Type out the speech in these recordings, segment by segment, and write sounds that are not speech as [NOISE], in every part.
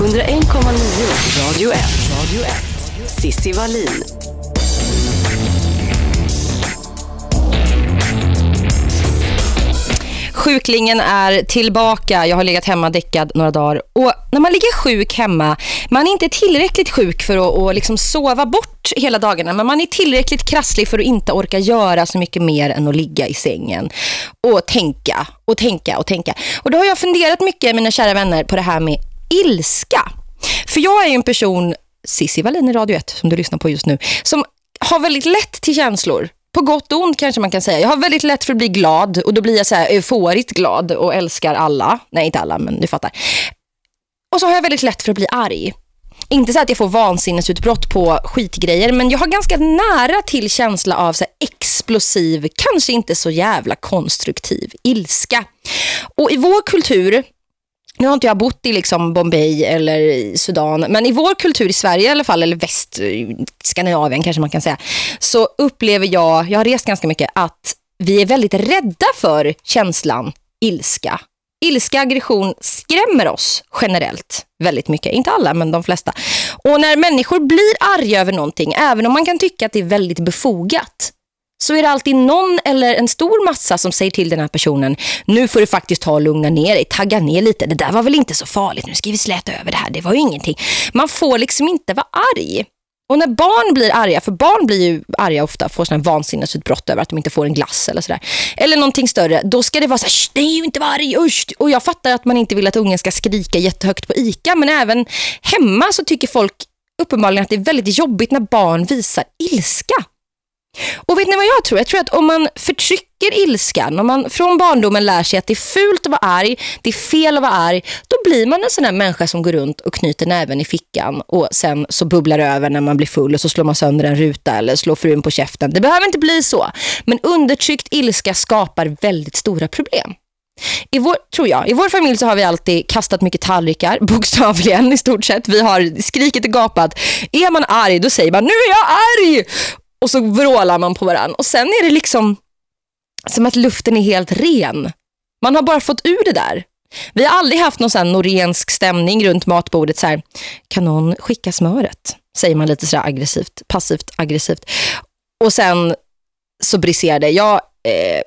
Radio 1. Radio 1. Sissi Wallin. Sjuklingen är tillbaka. Jag har legat hemma däckad några dagar. Och när man ligger sjuk hemma, man är inte tillräckligt sjuk för att, att liksom sova bort hela dagarna. Men man är tillräckligt krasslig för att inte orka göra så mycket mer än att ligga i sängen. Och tänka, och tänka, och tänka. Och då har jag funderat mycket, mina kära vänner, på det här med ilska. För jag är ju en person, Sissi Wallin i Radio 1, som du lyssnar på just nu, som har väldigt lätt till känslor på gott och ont kanske man kan säga. Jag har väldigt lätt för att bli glad och då blir jag så här euforiskt glad och älskar alla. Nej, inte alla, men du fattar. Och så har jag väldigt lätt för att bli arg. Inte så att jag får vansinnesutbrott på skitgrejer, men jag har ganska nära till känsla av så explosiv, kanske inte så jävla konstruktiv ilska. Och i vår kultur nu har inte jag bott i liksom Bombay eller i Sudan, men i vår kultur i Sverige i alla fall, eller väst, eh, Skandinavien kanske man kan säga, så upplever jag, jag har rest ganska mycket, att vi är väldigt rädda för känslan ilska. Ilska, aggression skrämmer oss generellt väldigt mycket. Inte alla, men de flesta. Och när människor blir arga över någonting, även om man kan tycka att det är väldigt befogat, så är det alltid någon eller en stor massa som säger till den här personen nu får du faktiskt ta och lugna ner dig, tagga ner lite. Det där var väl inte så farligt, nu ska vi släta över det här. Det var ju ingenting. Man får liksom inte vara arg. Och när barn blir arga, för barn blir ju arga ofta, får sådana vansinnesutbrott över att de inte får en glass eller sådär. Eller någonting större, då ska det vara så här, det är ju inte vara arg, usch. Och jag fattar att man inte vill att ungen ska skrika jättehögt på Ica, men även hemma så tycker folk uppenbarligen att det är väldigt jobbigt när barn visar ilska. Och vet ni vad jag tror? Jag tror att om man förtrycker ilskan, om man från barndomen lär sig att det är fult att vara arg, det är fel att vara arg, då blir man en sån här människa som går runt och knyter näven i fickan och sen så bubblar över när man blir full och så slår man sönder en ruta eller slår frun på käften. Det behöver inte bli så. Men undertryckt ilska skapar väldigt stora problem. I vår, tror jag, i vår familj så har vi alltid kastat mycket tallrikar, [LAUGHS] bokstavligen i stort sett. Vi har skrikit och gapat. Är man arg, då säger man nu är jag arg! Och så vrålar man på varandra. Och sen är det liksom som att luften är helt ren. Man har bara fått ur det där. Vi har aldrig haft någon sån norensk stämning runt matbordet. Så här, kan någon skicka smöret? Säger man lite så aggressivt, passivt aggressivt. Och sen så briserade. Jag eh,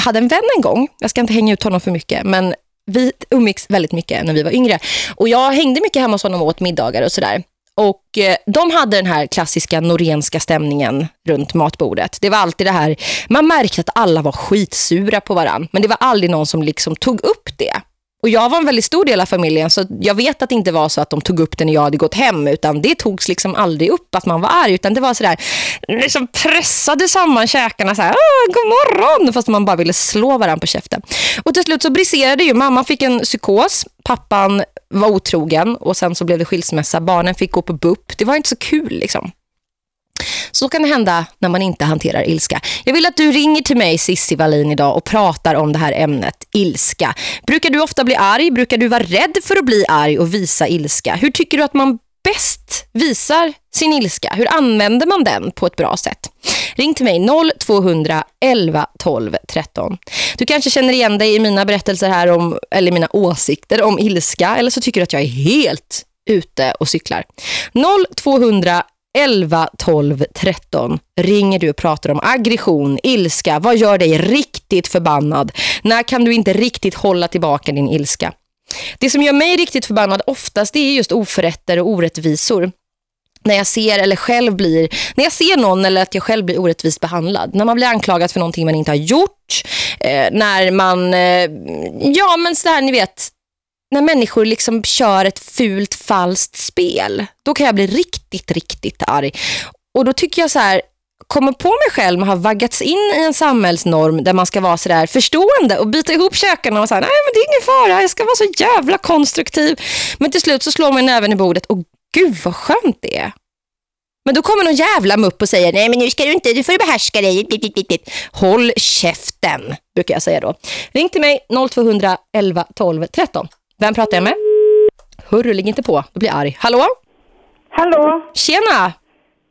hade en vän en gång. Jag ska inte hänga ut honom för mycket. Men vi umgicks väldigt mycket när vi var yngre. Och jag hängde mycket hemma hos honom och åt middagar och sådär. Och eh, de hade den här klassiska norenska stämningen runt matbordet. Det var alltid det här, man märkte att alla var skitsura på varann. Men det var aldrig någon som liksom tog upp det. Och jag var en väldigt stor del av familjen så jag vet att det inte var så att de tog upp det när jag hade gått hem utan det togs liksom aldrig upp att man var arg utan det var sådär liksom pressade samman käkarna så här, god morgon fast man bara ville slå varandra på käften. Och till slut så briserade ju, mamma fick en psykos, pappan var otrogen och sen så blev det skilsmässa, barnen fick gå på BUP. Det var inte så kul liksom. Så kan det hända när man inte hanterar ilska. Jag vill att du ringer till mig, Sissi Wallin, idag och pratar om det här ämnet, ilska. Brukar du ofta bli arg? Brukar du vara rädd för att bli arg och visa ilska? Hur tycker du att man bäst visar sin ilska? Hur använder man den på ett bra sätt? Ring till mig 0200 11 12 13. Du kanske känner igen dig i mina berättelser här om, eller mina åsikter om ilska eller så tycker du att jag är helt ute och cyklar. 0200 11 12 13 ringer du och pratar om aggression, ilska. Vad gör dig riktigt förbannad? När kan du inte riktigt hålla tillbaka din ilska? Det som gör mig riktigt förbannad oftast det är just oförrätter och orättvisor. När jag ser eller själv blir, när jag ser någon eller att jag själv blir orättvist behandlad. När man blir anklagad för någonting man inte har gjort. Eh, när man, eh, ja men så här ni vet, när människor liksom kör ett fult, falskt spel, då kan jag bli riktigt, riktigt arg. Och då tycker jag så här, kommer på mig själv med att ha vaggats in i en samhällsnorm där man ska vara så där förstående och byta ihop kökarna och säga nej men det är ingen fara, jag ska vara så jävla konstruktiv. Men till slut så slår man näven i bordet och gud vad skönt det är. Men då kommer någon jävla mupp och säger nej men nu ska du inte, du får behärska dig. Håll käften, brukar jag säga då. Ring till mig 0200 11 12 13. Vem pratar jag med? Hörru, ligg inte på. Du blir arg. Hallå? Hallå? Tjena!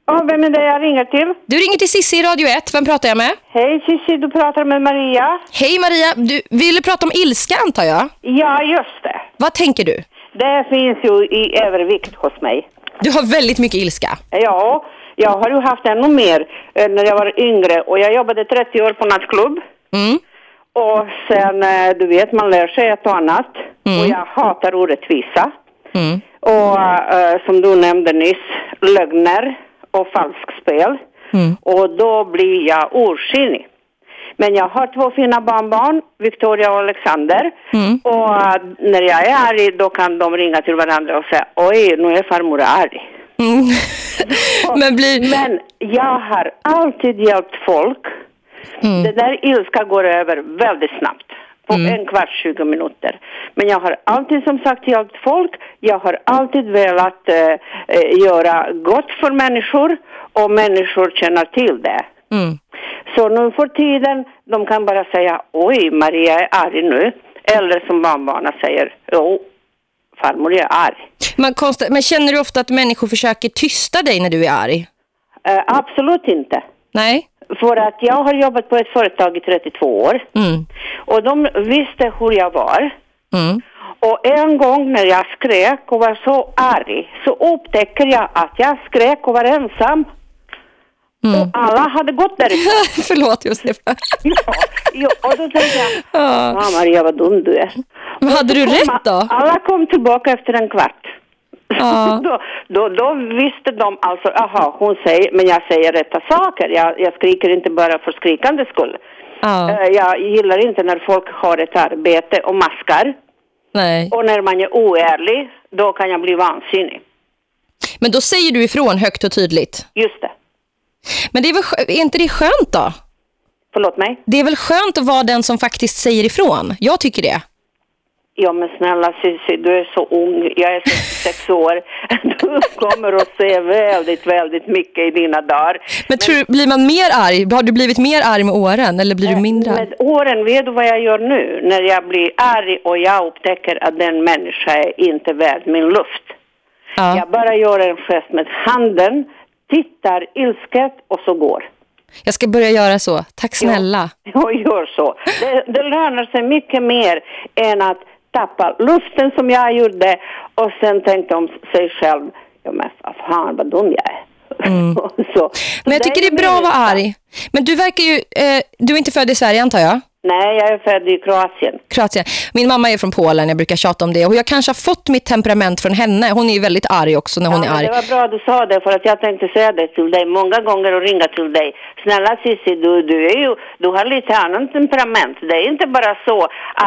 Ja, vem är det jag ringer till? Du ringer till Sissi i Radio 1. Vem pratar jag med? Hej Cissi, du pratar med Maria. Hej Maria. Du ville prata om ilska antar jag? Ja, just det. Vad tänker du? Det finns ju i övervikt hos mig. Du har väldigt mycket ilska. Ja, jag har ju haft ännu mer eh, när jag var yngre och jag jobbade 30 år på nattklubb. Mm. Och sen, eh, du vet, man lär sig ett och annat. Och jag hatar orättvisa. Mm. Och eh, som du nämnde nyss, lögner och falskspel. Mm. Och då blir jag ursinnig. Men jag har två fina barnbarn, Victoria och Alexander. Mm. Och eh, när jag är arg då kan de ringa till varandra och säga oj, nu är farmor arg. Mm. [LAUGHS] Men blir... Men jag har alltid hjälpt folk. Mm. Det där ilska går över väldigt snabbt. På en kvart, 20 minuter. Men jag har alltid som sagt hjälpt folk. Jag har alltid velat eh, eh, göra gott för människor och människor känner till det. Mm. Så nu för tiden, de kan bara säga oj, Maria är arg nu. Eller som barnbarnen säger, jo, farmor är arg. Man konsta... Men känner du ofta att människor försöker tysta dig när du är arg? Eh, absolut inte. Nej? För att jag har jobbat på ett företag i 32 år. Mm. Och de visste hur jag var. Mm. Och en gång när jag skrek och var så arg så upptäcker jag att jag skrek och var ensam. Och alla hade gått därifrån. [LAUGHS] Förlåt, Josefa. ja, ja, och då tänkte jag, Ja. Maria vad dum du är. Men hade du rätt då? Alla kom tillbaka efter en kvart. Ja. [LAUGHS] då, då, då visste de alltså, aha, hon säger, men jag säger rätta saker. Jag, jag skriker inte bara för skrikande skull. Ja. Eh, Jag gillar inte när folk har ett arbete och maskar. Nej. Och när man är oärlig, då kan jag bli vansinnig. Men då säger du ifrån högt och tydligt. Just det. Men det är, väl, är inte det skönt då? Förlåt mig? Det är väl skönt att vara den som faktiskt säger ifrån? Jag tycker det. Ja men snälla Cissi, du är så ung. Jag är 66 år. [LAUGHS] Du kommer att se väldigt, väldigt mycket i dina dagar. Men, tror du, blir man mer arg? Har du blivit mer arg med åren? Eller blir du mindre arg? Med åren, vet du vad jag gör nu? När jag blir arg och jag upptäcker att den människa är inte värd min luft. Ja. Jag bara gör en gest med handen, tittar ilsket och så går. Jag ska börja göra så. Tack snälla. Jag gör så. Det, det lönar sig mycket mer än att tappa luften som jag gjorde och sen tänkte om sig själv, ja men fan vad dum jag är. [LAUGHS] så. Men jag tycker det är bra att vara arg. Men du verkar ju... Eh, du är inte född i Sverige antar jag? Nej, jag är född i Kroatien. Kroatien. Min mamma är från Polen, jag brukar tjata om det. Och jag kanske har fått mitt temperament från henne. Hon är ju väldigt arg också när hon ja, är arg. Det var bra du sa det för att jag tänkte säga det till dig många gånger och ringa till dig. Snälla Cissi, du, du, är ju, du har lite annan temperament. Det är inte bara så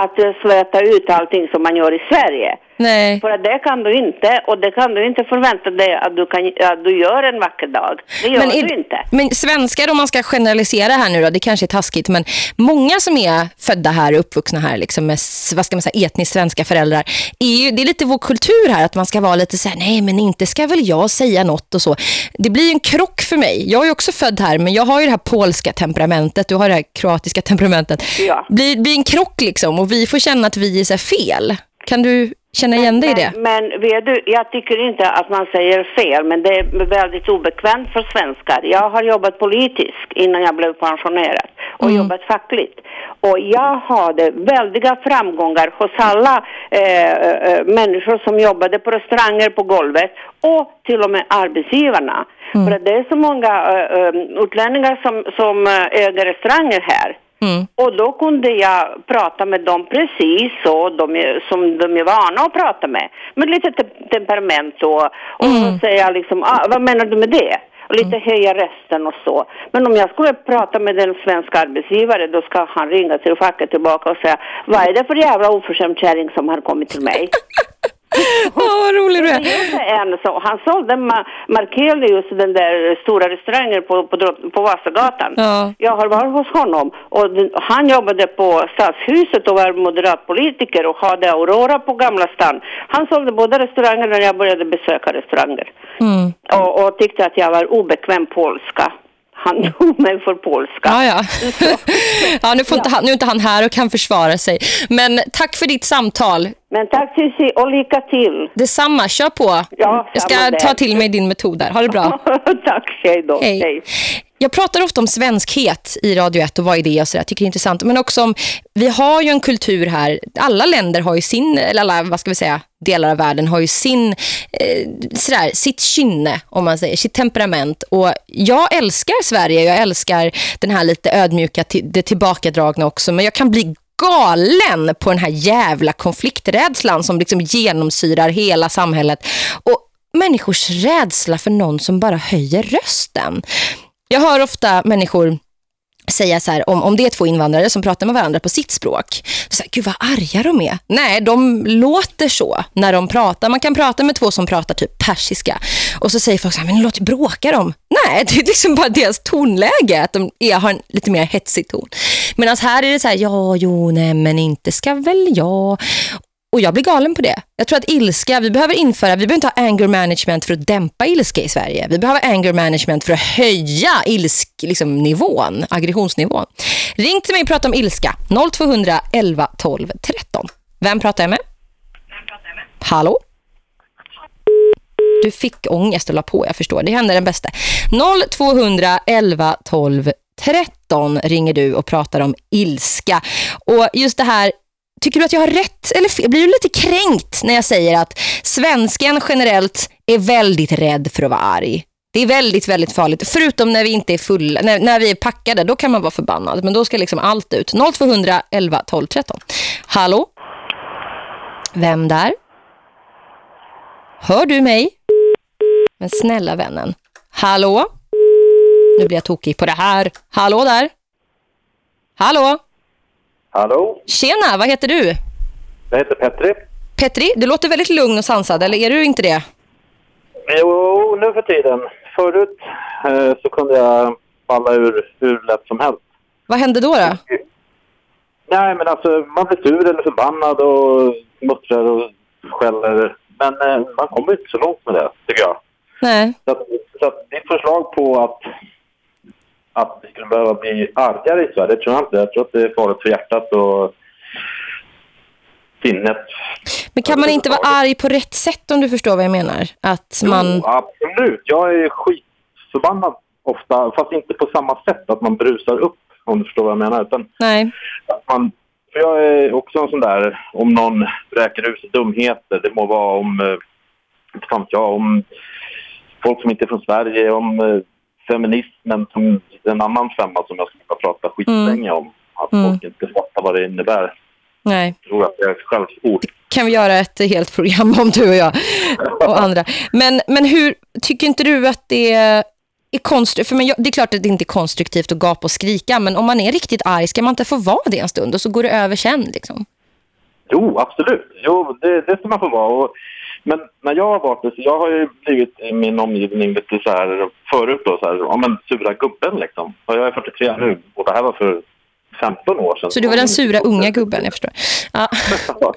att uh, släta ut allting som man gör i Sverige. Nej. För det kan du inte och det kan du inte förvänta dig att du, kan, att du gör en vacker dag. Det gör Men, du är, inte. men svenskar, om man ska generalisera här nu då, det kanske är taskigt, men många som är födda här och uppvuxna här liksom med vad ska man säga, etniskt svenska föräldrar, är ju, det är lite vår kultur här att man ska vara lite så här, nej men inte ska väl jag säga något och så. Det blir en krock för mig. Jag är också född här, men jag har ju det här polska temperamentet, du har det här kroatiska [LAUGHS] temperamentet. Ja. Blir, blir en krock liksom och vi får känna att vi är så fel. Kan du känna igen dig i det? Men, men vet du, jag tycker inte att man säger fel, men det är väldigt obekvämt för svenskar. Jag har jobbat politiskt innan jag blev pensionerad och jobbat fackligt. Och jag hade väldiga framgångar hos alla eh, eh, människor som jobbade på restauranger på golvet och till och med arbetsgivarna. För att det är så många eh, utlänningar som, som äger restauranger här. Mm. Och då kunde jag prata med dem precis så de som de är vana att prata med. Med lite te- temperament och, och Mm. säga liksom, ah, vad menar du med det? Och lite höja rösten och så. Men om jag skulle prata med en svensk arbetsgivare då ska han ringa till facket tillbaka och säga, vad är det för jävla oförskämd kärring som har kommit till mig? [LAUGHS] Åh, vad rolig du är. en så, han sålde ma- Markelius, den där stora restaurangen på, på, på Vasagatan. Ja. Jag har varit hos honom och den, han jobbade på Stadshuset och var moderatpolitiker och hade Aurora på Gamla stan. Han sålde båda restauranger när jag började besöka restauranger. Mm. Och, och tyckte att jag var obekväm polska. Han [LAUGHS] tog mig för polska. Ja, ja. [LAUGHS] ja, nu, får inte han, nu är inte han här och kan försvara sig. Men tack för ditt samtal. Men tack Cissi och lycka till. Detsamma, kör på. Ja, Jag ska där. ta till mig din metod där. Ha det bra. [LAUGHS] tack, hej då. Hej. Jag pratar ofta om svenskhet i Radio 1 och vad är det och sådär. Jag tycker det är intressant. Men också om, vi har ju en kultur här. Alla länder har ju sin, eller alla, vad ska vi säga, delar av världen har ju sin, eh, sådär, sitt kynne om man säger, sitt temperament. Och jag älskar Sverige, jag älskar den här lite ödmjuka, det tillbakadragna också. Men jag kan bli galen på den här jävla konflikträdslan som liksom genomsyrar hela samhället. Och människors rädsla för någon som bara höjer rösten. Jag hör ofta människor säga så här, om, om det är två invandrare som pratar med varandra på sitt språk. Så här, Gud vad arga de är. Nej, de låter så när de pratar. Man kan prata med två som pratar typ persiska. Och så säger folk så här, men låt bråka dem. Nej, [LAUGHS] det är liksom bara deras tonläge. Att de är, har en lite mer hetsig ton. Medan här är det så här, ja, jo, nej, men inte ska väl jag. Och jag blir galen på det. Jag tror att ilska, vi behöver införa, vi behöver inte ha anger management för att dämpa ilska i Sverige. Vi behöver anger management för att höja ilsk, liksom, nivån, aggressionsnivån. Ring till mig och prata om ilska. 0200 11 12 13. Vem pratar jag med? Vem pratar jag med? Hallå? Du fick ångest och la på, jag förstår. Det händer den bästa. 0200 11 12 13 ringer du och pratar om ilska. Och just det här Tycker du att jag har rätt eller fel? Blir du lite kränkt när jag säger att svensken generellt är väldigt rädd för att vara arg? Det är väldigt, väldigt farligt. Förutom när vi inte är fulla, när, när vi är packade, då kan man vara förbannad. Men då ska liksom allt ut. 0200 11 12 13. Hallå? Vem där? Hör du mig? Men snälla vännen. Hallå? Nu blir jag tokig på det här. Hallå där? Hallå? Hallå, Tjena, vad heter du? jag heter Petri. Petri, du låter väldigt lugn och sansad, eller är du inte det? Jo, nu för tiden. Förut eh, så kunde jag falla ur hur lätt som helst. Vad hände då då? Nej, men alltså man blir sur eller förbannad och muttrar och skäller. Men eh, man kommer inte så långt med det, tycker jag. Nej. Så, att, så att ditt förslag på att, att vi skulle behöva bli argare i Sverige, det tror jag inte. Jag tror att det är farligt för hjärtat och sinnet. Men kan man inte vara arg på rätt sätt om du förstår vad jag menar? Att man... Jo, absolut. Jag är skitförbannad ofta, fast inte på samma sätt att man brusar upp, om du förstår vad jag menar. Utan Nej. att man, för jag är också en sån där, om någon räker sig dumheter, det må vara om, eh, inte jag, om folk som inte är från Sverige, om eh, feminismen som en annan femma som jag skulle kunna prata skitlänge om. Att Mm. folk inte fattar vad det innebär. Nej. Jag tror att det är ett självspord. Kan vi göra ett helt program om du och jag och andra. Men, men hur, tycker inte du att det är konstruktivt? För men jag, det är klart att det inte är konstruktivt att gapa och skrika, men om man är riktigt arg ska man inte få vara det en stund och så går det över sen liksom. Jo, absolut. Jo, det, det ska man få vara. Och, men när jag har varit det, så jag har ju blivit i min omgivning lite så här förut då, så här, ja men sura gubben liksom. Och jag är 43 nu och det här var för 15 år sedan. Så du var den sura unga gubben, jag förstår. Ja. [LAUGHS]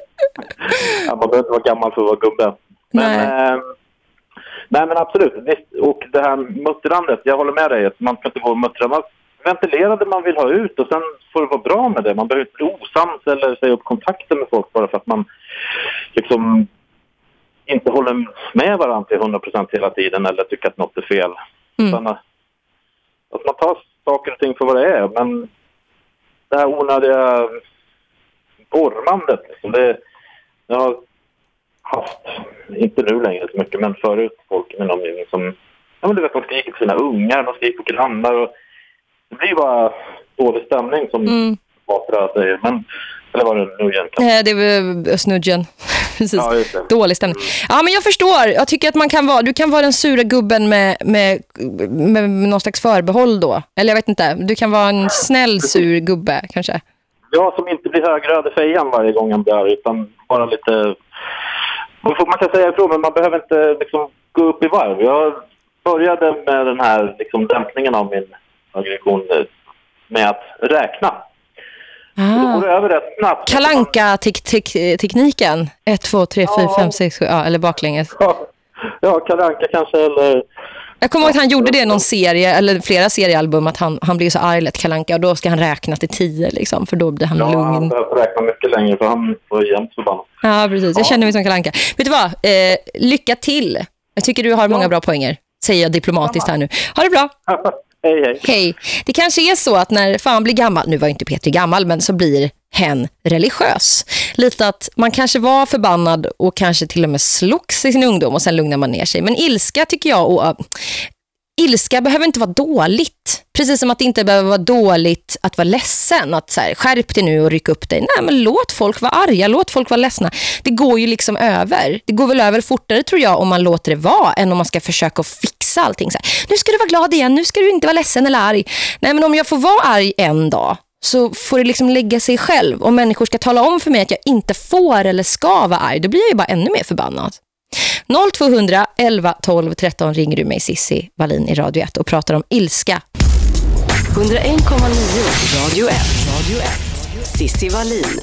ja, man behöver inte vara gammal för att vara gubbe. Men, Nej. eh, nej men absolut. Och det här muttrandet, jag håller med dig. att Man ska inte gå och muttra. Man ventilerar det man vill ha ut och sen får det vara bra med det. Man behöver inte bli osams eller säga upp kontakten med folk bara för att man liksom inte håller med varandra till 100% hela tiden eller tycker att något är fel. Mm. Utan att man tar saker och ting för vad det är. Men det här onödiga borrmandet, liksom, det, jag har haft, inte nu längre så mycket, men förut folk i min omgivning som, ja men du vet, de skriker på sina ungar, de skriker på grannar och det blir bara dålig stämning som Mm. Batra säger. Men, eller vad det nu igen kan. Nej, det var snudgen. [LAUGHS] Precis. Ja. Dålig stämning. Ja, men jag förstår. Jag tycker att man kan vara, du kan vara den sura gubben med, med, med någon slags förbehåll då. Eller jag vet inte. Du kan vara en snäll sur gubbe kanske. Jag som inte blir högröd i fejan varje gång han blir arg, utan bara lite... Man kan säga ifrån, men man behöver inte liksom gå upp i varv. Jag började med den här liksom, dämpningen av min aggression eh, med att räkna. Då Ah. går det över rätt snabbt. Kalanka tek tek tekniken 1, 2, 3, 4, Ja. 5, 6, 7 ja, eller baklänges. Ja, ja Kalle Anka kanske, eller Jag kommer ihåg att han gjorde det i någon serie, eller flera seriealbum, att han, han blir så arg lätt kalanka och då ska han räkna till tio liksom, för då blir han Ja, han lugn. behöver räkna mycket längre för han var jämt förbannad. Ja, precis. Jag känner mig som kalanka. Vet du vad? Eh, lycka till. Jag tycker du har många bra poänger, säger jag diplomatiskt här nu. Ha det bra hej, hej. Hej. Det kanske är så att när fan blir gammal, nu var inte Petri gammal, men så blir hen religiös. Lite att man kanske var förbannad och kanske till och med slogs i sin ungdom och sen lugnar man ner sig. Men ilska tycker jag, och ilska behöver inte vara dåligt. Precis som att det inte behöver vara dåligt att vara ledsen. Att så här, skärp dig nu och ryck upp dig. Nej, men låt folk vara arga, låt folk vara ledsna. Det går ju liksom över. Det går väl över fortare tror jag om man låter det vara än om man ska försöka fixa allting. Så här, nu ska du vara glad igen, nu ska du inte vara ledsen eller arg. Nej, men om jag får vara arg en dag så får det liksom lägga sig själv. Om människor ska tala om för mig att jag inte får eller ska vara arg, då blir jag ju bara ännu mer förbannad. 0200 11 12 13 ringer du mig Sissi Wallin i Radio 1 och pratar om ilska. 101,9 Radio 1. Radio 1. Sissi Wallin.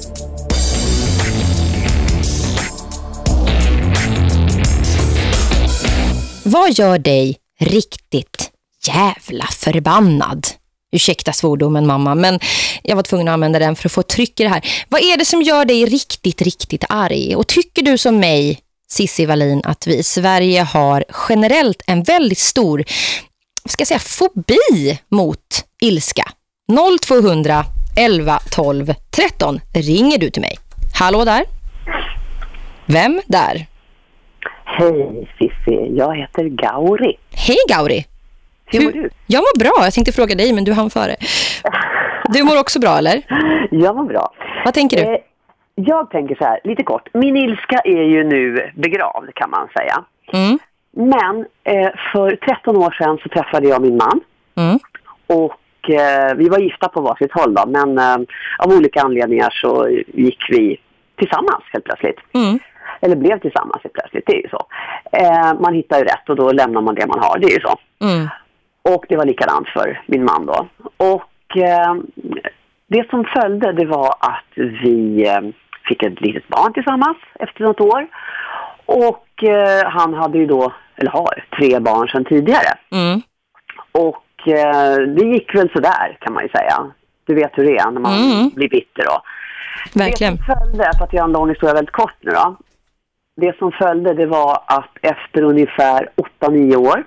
Vad gör dig riktigt jävla förbannad? Ursäkta svordomen mamma, men jag var tvungen att använda den för att få tryck i det här. Vad är det som gör dig riktigt, riktigt arg? Och tycker du som mig, Sissi Wallin, att vi i Sverige har generellt en väldigt stor, ska jag säga, fobi mot ilska? 0200 11 12 13 ringer du till mig. Hallå där? Vem där? Hej Sissi, jag heter Gauri. Hej Gauri. Hur mår du? Jag mår bra. Jag tänkte fråga dig, men du hann före. Du mår också bra, eller? [LAUGHS] Jag mår bra. Vad tänker du? Jag tänker så här, lite kort. Min ilska är ju nu begravd kan man säga. Mm. Men eh, för 13 år sedan så träffade jag min man. Mm. Och eh, vi var gifta på varsitt håll då, men eh, av olika anledningar så gick vi tillsammans helt plötsligt. Mm. Eller blev tillsammans helt plötsligt, det är ju så. Eh, man hittar ju rätt och då lämnar man det man har, det är ju så. Mm. Och det var likadant för min man då. Och eh, det som följde det var att vi eh, fick ett litet barn tillsammans efter något år. Och eh, han hade ju då, eller har, tre barn sedan tidigare. Mm. Och eh, det gick väl sådär kan man ju säga. Du vet hur det är när man Mm. blir bitter då. Verkligen. Det som följde, för att göra en lång historia väldigt kort nu då. Det som följde det var att efter ungefär 8-9 år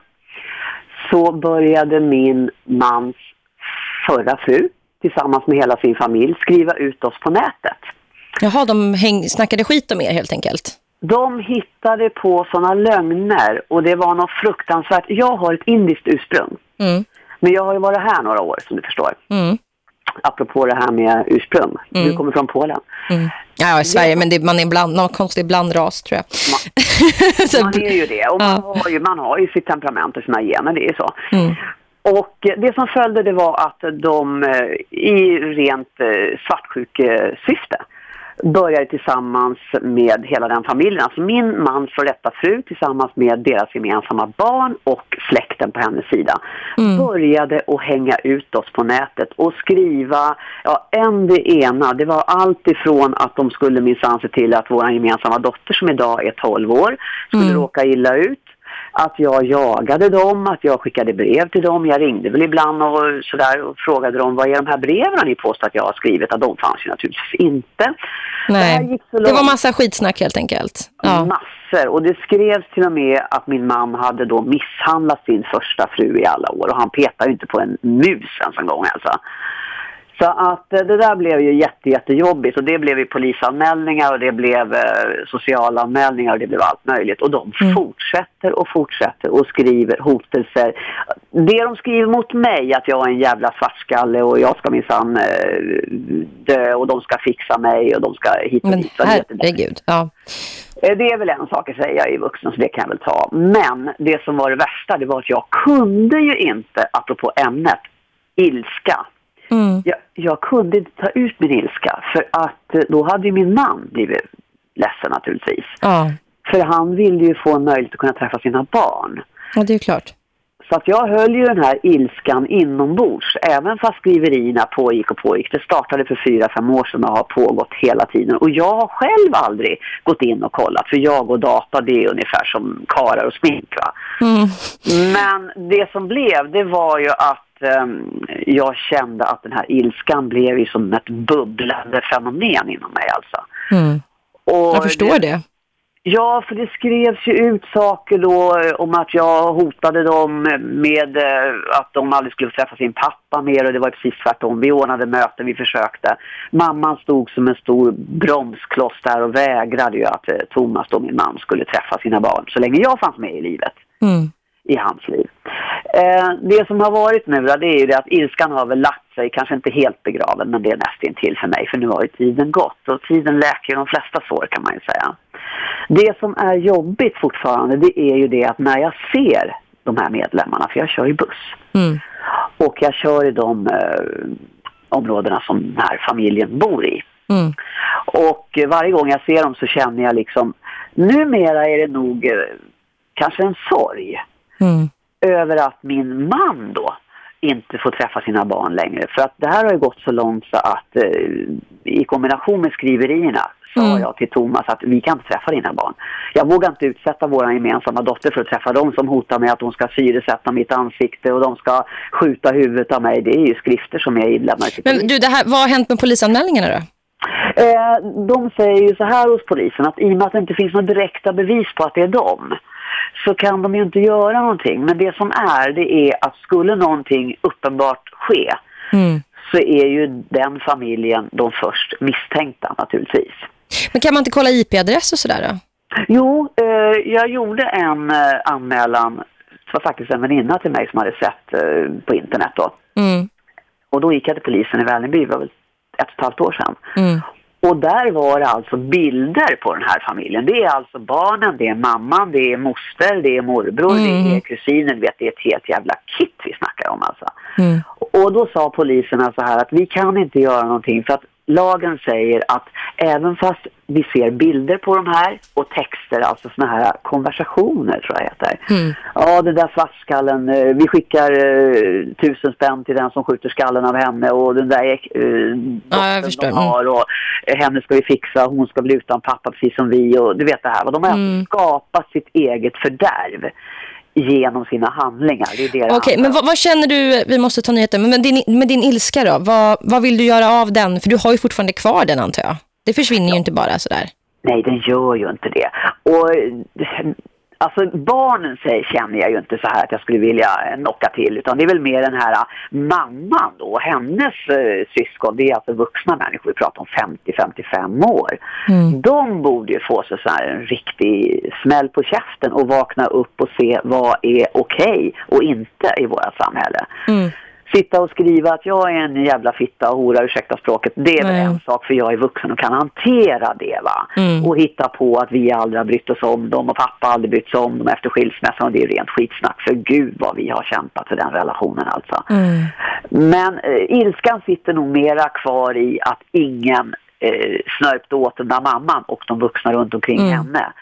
så började min mans förra fru tillsammans med hela sin familj skriva ut oss på nätet. Jaha, de häng, snackade skit om er helt enkelt. De hittade på sådana lögner och det var något fruktansvärt. Jag har ett indiskt ursprung. Mm. Men jag har ju varit här några år som du förstår. Mm. Apropå det här med ursprung. Du kommer från Polen. Mm. Ja, i Sverige, men det, man är bland, någon konstig blandras, tror jag. [LAUGHS] Så- Man är ju det. Och man, Ja. har ju, man har ju sitt temperament och sina gener, det är så. Mm. Och eh, det som följde det var att de eh, i rent eh, svartsjukesyfte började tillsammans med hela den familjen. Alltså min mans för detta fru tillsammans med deras gemensamma barn och släkten på hennes sida började att hänga ut oss på nätet och skriva, ja, en det ena. Det var allt ifrån att de skulle minsann se till att vår gemensamma dotter som idag är 12 år skulle råka illa ut att jag jagade dem, att jag skickade brev till dem. Jag ringde väl ibland och sådär och frågade dem vad är de här breven ni påstår att jag har skrivit? Att de fanns ju naturligtvis inte. Det Nej, så det var massa skitsnack helt enkelt. Ja. Massor. Och det skrevs till och med att min man hade då misshandlat sin första fru i alla år. Och han petade ju inte på en mus ens en gång alltså. Så att eh, det där blev ju jätte, jättejobbigt och det blev ju polisanmälningar och det blev eh, socialanmälningar och det blev allt möjligt. Och de fortsätter och fortsätter och skriver hotelser. Det de skriver mot mig, att jag är en jävla svartskalle och jag ska minsann eh, dö och de ska fixa mig och de ska hit och Men dit. herregud, ja. Eh, Det är väl en sak att säga, jag är vuxen så det kan jag väl ta. Men det som var det värsta det var att jag kunde ju inte, apropå ämnet, ilska. Mm. Jag, jag kunde inte ta ut min ilska för att eh, då hade ju min man blivit ledsen naturligtvis. Ja, För han ville ju få en möjlighet att kunna träffa sina barn. ja det är klart. Så att jag höll ju den här ilskan inombords, även fast skriverierna pågick och pågick. Det startade för fyra, fem år sedan och har pågått hela tiden. Och jag har själv aldrig gått in och kollat, för jag och data det är ungefär som karar och smink. Mm. Men det som blev, det var ju att ehm, jag kände att den här ilskan blev ju som ett bubblande fenomen inom mig alltså. Mm. Jag förstår det. Ja, för det skrevs ju ut saker då eh, om att jag hotade dem med eh, att de aldrig skulle träffa sin pappa mer och det var precis tvärtom. Vi ordnade möten, vi försökte. Mamman stod som en stor bromskloss där och vägrade ju att eh, Thomas då, min man, skulle träffa sina barn så länge jag fanns med i livet Mm. I hans liv. Eh, det som har varit nu då, det är ju det att ilskan har väl lagt sig, kanske inte helt begraven, men det är nästintill för mig, för nu har ju tiden gått och tiden läker de flesta sår kan man ju säga. Det som är jobbigt fortfarande, det är ju det att när jag ser de här medlemmarna, för jag kör ju buss, Mm. och jag kör i de eh, områdena som den här familjen bor i. Mm. Och varje gång jag ser dem så känner jag liksom, numera är det nog eh, kanske en sorg Mm. över att min man då inte får träffa sina barn längre. För att det här har ju gått så långt så att eh, i kombination med skriverierna sa Mm. jag till Thomas att vi kan inte träffa dina barn. Jag vågar inte utsätta vår gemensamma dotter för att träffa dem som hotar med att de ska syresätta mitt ansikte och de ska skjuta huvudet av mig. Det är ju skrifter som inlämnade till Men du, det här, vad har hänt med polisanmälningarna då? Eh, de säger ju så här hos polisen att i och med att det inte finns några direkta bevis på att det är dem så kan de ju inte göra någonting. Men det som är, det är att skulle någonting uppenbart ske Mm. så är ju den familjen de först misstänkta naturligtvis. Men kan man inte kolla IP-adress och sådär då? Jo, eh, jag gjorde en eh, anmälan, det var faktiskt en väninna till mig som hade sett eh, på internet då. Mm. Och då gick jag till polisen i Vällingby, det var väl ett och ett halvt år sedan. Mm. Och där var det alltså bilder på den här familjen. Det är alltså barnen, det är mamman, det är moster, det är morbror, Mm. det är kusiner. Vet, det är ett helt jävla kit vi snackar om alltså. Mm. Och då sa poliserna så här att vi kan inte göra någonting för att lagen säger att även fast vi ser bilder på de här och texter, alltså såna här konversationer tror jag heter. Mm. Ja, den där svartskallen, eh, vi skickar eh, tusen spänn till den som skjuter skallen av henne och den där Ja, jag dottern förstår. de Mm. har och eh, henne ska vi fixa, hon ska bli utan pappa precis som vi och du vet det här. va? De har Mm. skapat sitt eget fördärv genom sina handlingar. Okej, handlar men vad, vad känner du, vi måste ta nyheter, men med din, med din ilska då, vad, vad vill du göra av den? För du har ju fortfarande kvar den antar jag. Det försvinner ju inte bara sådär. Nej, den gör ju inte det. Och alltså barnen säger, känner jag ju inte så här att jag skulle vilja knocka till utan det är väl mer den här eh, mamman då, hennes eh, syskon, det är alltså vuxna människor, vi pratar om 50-55 år. Mm. De borde ju få sig så här en riktig smäll på käften och vakna upp och se vad är okej och inte i våra samhälle. Mm. Sitta och skriva att jag är en jävla fitta och hora, ursäkta språket, det är väl en sak för jag är vuxen och kan hantera det va. Mm. Och hitta på att vi aldrig har brytt oss om dem och pappa aldrig brytt sig om dem efter skilsmässan och det är rent skitsnack. För gud vad vi har kämpat för den relationen alltså. Mm. Men eh, ilskan sitter nog mera kvar i att ingen eh, snörpte åt den där mamman och de vuxna runt omkring Mm. henne.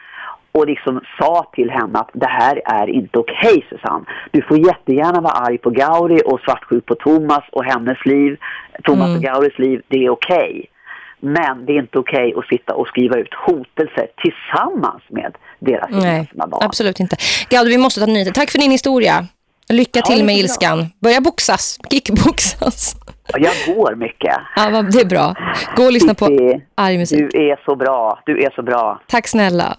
Och liksom sa till henne att det här är inte okej Susanne. Du får jättegärna vara arg på Gauri och svartsjuk på Thomas och hennes liv. Thomas Mm. och Gauris liv, det är okej. Men det är inte okej att sitta och skriva ut hotelser tillsammans med deras Nej, barn. absolut inte. Gaude, vi måste ta nyheter. Tack för din historia. Lycka Ja, till är med bra. ilskan. Börja boxas, kickboxas. Jag går mycket. Ja, det är bra. Gå och lyssna på arg musik. Du är så bra. Du är så bra. Tack snälla.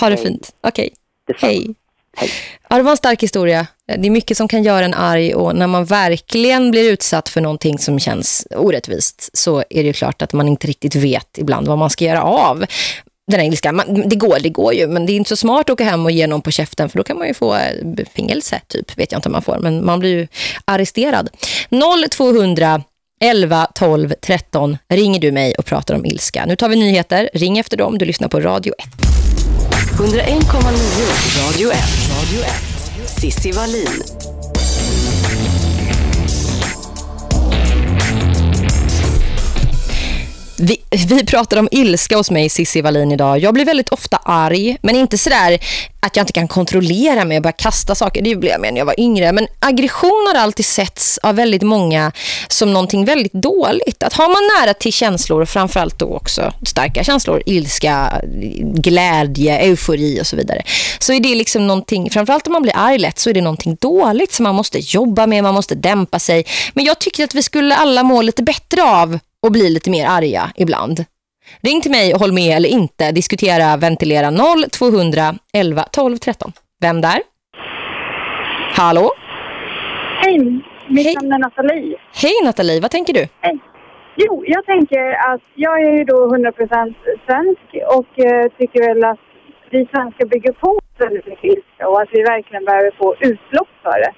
Ha det Hej. fint. Okej, Detsamma. hej. Hej. Ja, det var en stark historia. Det är mycket som kan göra en arg och när man verkligen blir utsatt för någonting som känns orättvist så är det ju klart att man inte riktigt vet ibland vad man ska göra av den ilskan. Man, det går, det går ju, men det är inte så smart att åka hem och ge någon på käften för då kan man ju få eh, fängelse typ, vet jag inte om man får, men man blir ju arresterad. 0200 11 12 13 ringer du mig och pratar om ilska. Nu tar vi nyheter, ring efter dem, du lyssnar på Radio 1. 101,9 Radio 1. Radio 1. Sissi Wallin. Vi, vi pratar om ilska hos mig, Sissi Wallin, idag. Jag blir väldigt ofta arg, men inte sådär att jag inte kan kontrollera mig och bara kasta saker. Det blev jag med när jag var yngre. Men aggression har alltid setts av väldigt många som någonting väldigt dåligt. Att har man nära till känslor, och framförallt då också starka känslor, ilska, glädje, eufori och så vidare, så är det liksom någonting, framförallt om man blir arg lätt, så är det någonting dåligt som man måste jobba med, man måste dämpa sig. Men jag tycker att vi skulle alla må lite bättre av och bli lite mer arga ibland. Ring till mig och håll med eller inte. Diskutera, ventilera 0 200 11 12 13. Vem där? Hallå? Hej, mitt Hej. namn är Nathalie. Hej Nathalie, vad tänker du? Hej. Jo, jag tänker att jag är ju då 100% svensk och eh, tycker väl att vi svenskar bygger på väldigt mycket och att vi verkligen behöver få utlopp för det.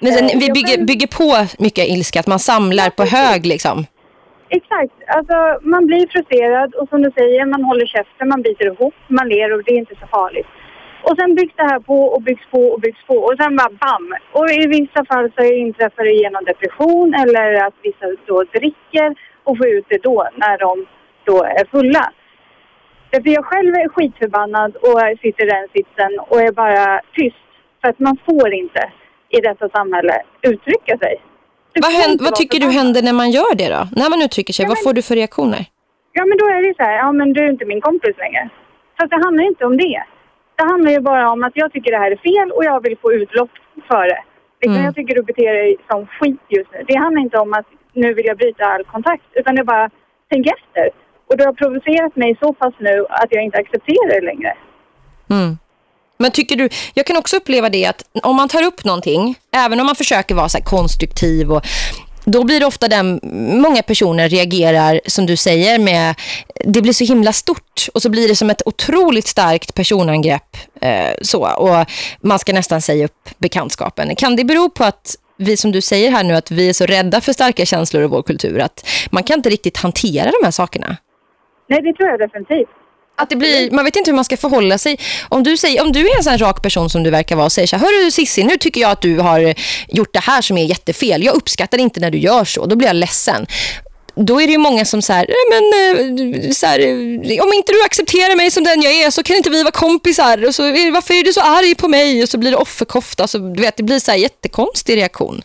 Men sen, Eh, vi bygger, bygger på mycket ilska, att man samlar på hög liksom. Exakt. Alltså, man blir frustrerad och som du säger, man håller käften, man biter ihop, man ler och det är inte så farligt. Och sen byggs det här på och byggs på och byggs på och sen bara bam! Och i vissa fall så inträffar det genom depression eller att vissa då dricker och får ut det då när de då är fulla. Eh, Därför jag själv är skitförbannad och sitter i den sitsen och är bara tyst. För att man får inte i detta samhälle uttrycka sig. Vad, får hän, inte vad tycker du händer när man gör det då? När man uttrycker sig, Ja, vad men- får du för reaktioner? Ja, men då är det så här, ja men du är inte min kompis längre. Fast det handlar inte om det. Det handlar ju bara om att jag tycker det här är fel och jag vill få utlopp för det. Liksom, Mm. Jag tycker du beter dig som skit just nu. Det handlar inte om att nu vill jag bryta all kontakt, utan det är bara tänk efter. Och du har provocerat mig så pass nu att jag inte accepterar det längre. Mm. Men tycker du, jag kan också uppleva det att om man tar upp någonting, även om man försöker vara så här konstruktiv och då blir det ofta den, många personer reagerar som du säger med, det blir så himla stort och så blir det som ett otroligt starkt personangrepp eh, så och man ska nästan säga upp bekantskapen. Kan det bero på att vi som du säger här nu att vi är så rädda för starka känslor i vår kultur att man kan inte riktigt hantera de här sakerna? Nej, det tror jag definitivt. Att det blir, man vet inte hur man ska förhålla sig. Om du, säger, om du är en sån rak person som du verkar vara och säger så här, Hörru Sissi, nu tycker jag att du har gjort det här som är jättefel. Jag uppskattar inte när du gör så. Då blir jag ledsen. Då är det ju många som så här, "Nej, men, eh, så här, eh, om inte du accepterar mig som den jag är så kan inte vi vara kompisar. Och så, varför är du så arg på mig? Och så blir det offerkofta. Så, du vet, det blir så här jättekonstig reaktion.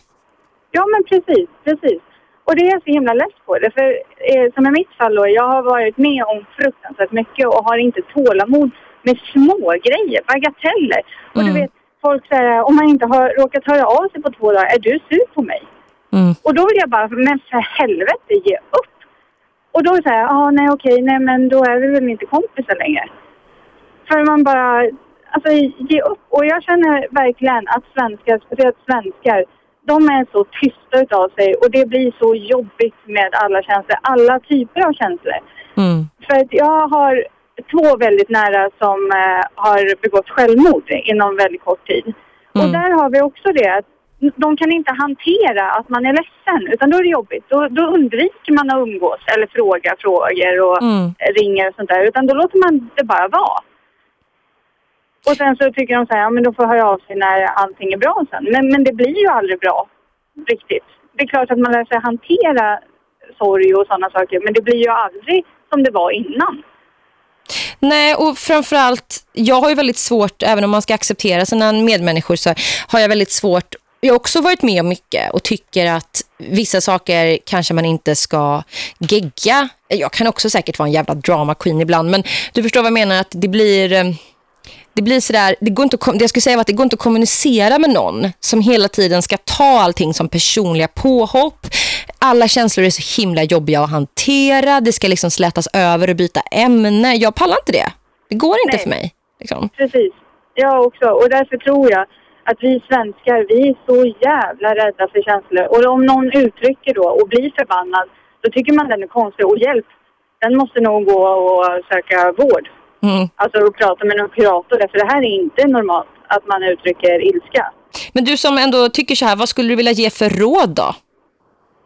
Ja, men precis, precis. Och det är jag så himla less på det. För eh, som i mitt fall då, jag har varit med om fruktansvärt mycket och har inte tålamod med små grejer, bagateller. Och Mm. du vet, folk säger om man inte har råkat höra av sig på två dagar, är du sur på mig? Mm. Och då vill jag bara, men för helvete, ge upp! Och då säger jag, ja, nej okej, nej men då är vi väl inte kompisar längre. För man bara, alltså ge upp. Och jag känner verkligen att svenskar, speciellt svenskar, de är så tysta utav sig och det blir så jobbigt med alla känslor, alla typer av känslor. Mm. För att jag har två väldigt nära som eh, har begått självmord inom väldigt kort tid. Och Mm. där har vi också det att de kan inte hantera att man är ledsen utan då är det jobbigt. Då, då undviker man att umgås eller fråga frågor och Mm. ringer och sånt där utan då låter man det bara vara. Och sen så tycker de så här, ja men de får höra av sig när allting är bra sen. Men, men det blir ju aldrig bra riktigt. Det är klart att man lär sig hantera sorg och sådana saker men det blir ju aldrig som det var innan. Nej, och framförallt, jag har ju väldigt svårt, även om man ska acceptera sina medmänniskor så har jag väldigt svårt jag har också varit med om mycket och tycker att vissa saker kanske man inte ska gegga. Jag kan också säkert vara en jävla drama queen ibland, men du förstår vad jag menar att det blir eh, det blir sådär, det går inte att, det jag skulle säga att det går inte att kommunicera med någon som hela tiden ska ta allting som personliga påhopp. Alla känslor är så himla jobbiga att hantera. Det ska liksom slätas över och byta ämne. Jag pallar inte det. Det går inte Nej. för mig. Liksom. Precis. Jag också. Och därför tror jag att vi svenskar, vi är så jävla rädda för känslor. Och om någon uttrycker då och blir förbannad, då tycker man den är konstig. Och hjälp, den måste nog gå och söka vård. Mm. Alltså och prata med en kurator. För det här är inte normalt att man uttrycker ilska. Men du som ändå tycker så här, vad skulle du vilja ge för råd då?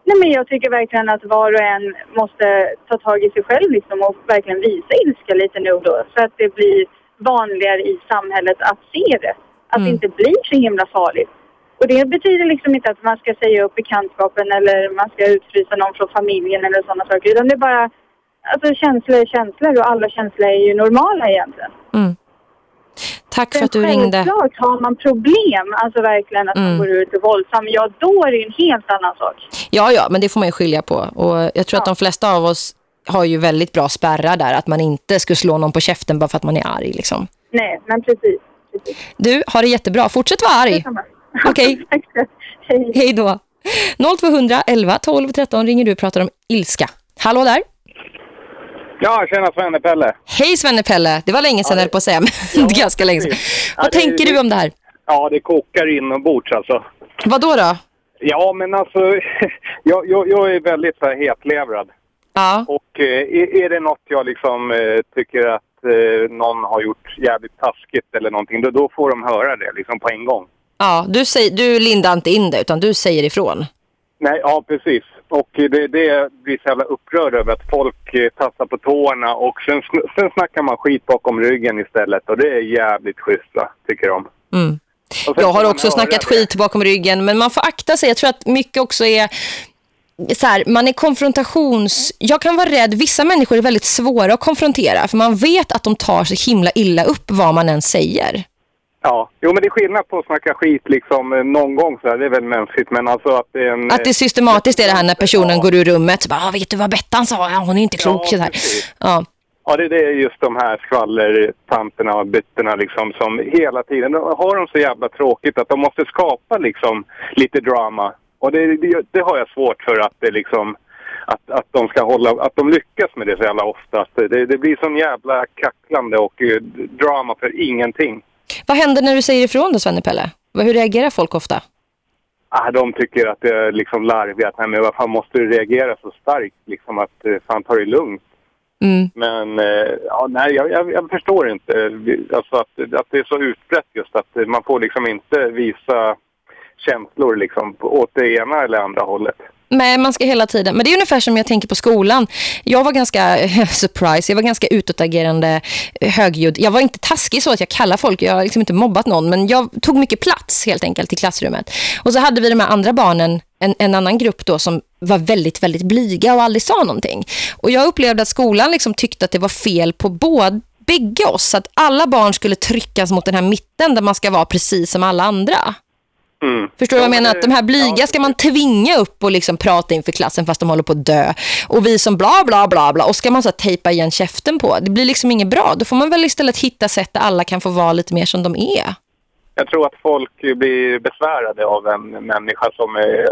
Nej men jag tycker verkligen att var och en måste ta tag i sig själv liksom och verkligen visa ilska lite nu och då. Så att det blir vanligare i samhället att se det. Att det Mm. inte blir så himla farligt. Och det betyder liksom inte att man ska säga upp bekantskapen eller man ska utfrysa någon från familjen eller sådana saker. Utan det är bara alltså känslor är känslor och alla känslor är ju normala egentligen. Mm. Tack för Men att du ringde. Självklart har man problem, alltså verkligen att Mm. man går ut och våldsam, ja då är det en helt annan sak. Ja, ja, men det får man ju skilja på. Och jag tror att de flesta av oss har ju väldigt bra spärrar där. Att man inte skulle slå någon på käften bara för att man är arg. Liksom. Nej, men precis. precis. Du, har det jättebra. Fortsätt vara arg. [LAUGHS] Okej. Så. Hej. Hej då. 0200 11 12 13 ringer du och pratar om ilska. Hallå där. Ja, tjena Svenne Pelle. Hej Svenne Pelle. Det var länge sedan, ja, det... på att säga. Men [LAUGHS] [LAUGHS] ganska länge sedan. Ja, Vad det- tänker du om det här? Ja, det kokar inombords alltså. Vad då då? Ja, men alltså, [LAUGHS] jag, jag, jag är väldigt så här hetlevrad. Ja. Och eh, är, är det något jag liksom eh, tycker att eh, någon har gjort jävligt taskigt eller någonting, då, då får de höra det liksom på en gång. Ja, du, säger, du lindar inte in det utan du säger ifrån. Nej, ja precis. Och det, det blir så jävla upprörd över att folk eh, tassar på tårna och sen, sen snackar man skit bakom ryggen istället och det är jävligt schysst va, tycker de. Mm. Jag har också snackat det. skit bakom ryggen men man får akta sig. Jag tror att mycket också är så här, man är konfrontations... Jag kan vara rädd. Vissa människor är väldigt svåra att konfrontera för man vet att de tar så himla illa upp vad man än säger. Ja, jo men det är skillnad på att snacka skit liksom eh, någon gång så här, det är väl mänskligt men alltså att det är en... Att det systematiskt är det här när personen går ur rummet så bara, ah, vet du vad Bettan sa? Ja, hon är inte klok. Ja, så här. precis. Ja. Ja, det, det är just de här skvallertanterna och bytterna liksom som hela tiden har de så jävla tråkigt att de måste skapa liksom lite drama. Och det, det, det har jag svårt för att det liksom att, att de ska hålla, att de lyckas med det så jävla ofta. Det, det blir sån jävla kacklande och eh, drama för ingenting. Vad händer när du säger ifrån då, Svennepelle? Hur reagerar folk ofta? Ah, de tycker att det är liksom larvigt. Nej, men vad fan måste du reagera så starkt? Liksom att eh, fan ta det lugnt. Mm. Men eh, ja, nej, jag, jag, jag förstår inte alltså att, att det är så utbrett just att man får liksom inte visa känslor liksom åt det ena eller andra hållet. Nej, man ska hela tiden. Men det är ungefär som jag tänker på skolan. Jag var ganska, [LAUGHS] surprise, jag var ganska utåtagerande, eh, högljudd. Jag var inte taskig så att jag kallar folk, jag har liksom inte mobbat någon. Men jag tog mycket plats helt enkelt i klassrummet. Och så hade vi de här andra barnen, en, en annan grupp då som var väldigt, väldigt blyga och aldrig sa någonting. Och jag upplevde att skolan liksom tyckte att det var fel på båda bägge oss. Att alla barn skulle tryckas mot den här mitten där man ska vara precis som alla andra. Mm. Förstår du vad jag Ja, menar? Att de här blyga ja, ska man tvinga upp och liksom prata inför klassen fast de håller på att dö. Och vi som bla bla bla bla. Och ska man så tejpa igen käften på. Det blir liksom inget bra. Då får man väl istället hitta sätt där alla kan få vara lite mer som de är. Jag tror att folk blir besvärade av en människa som är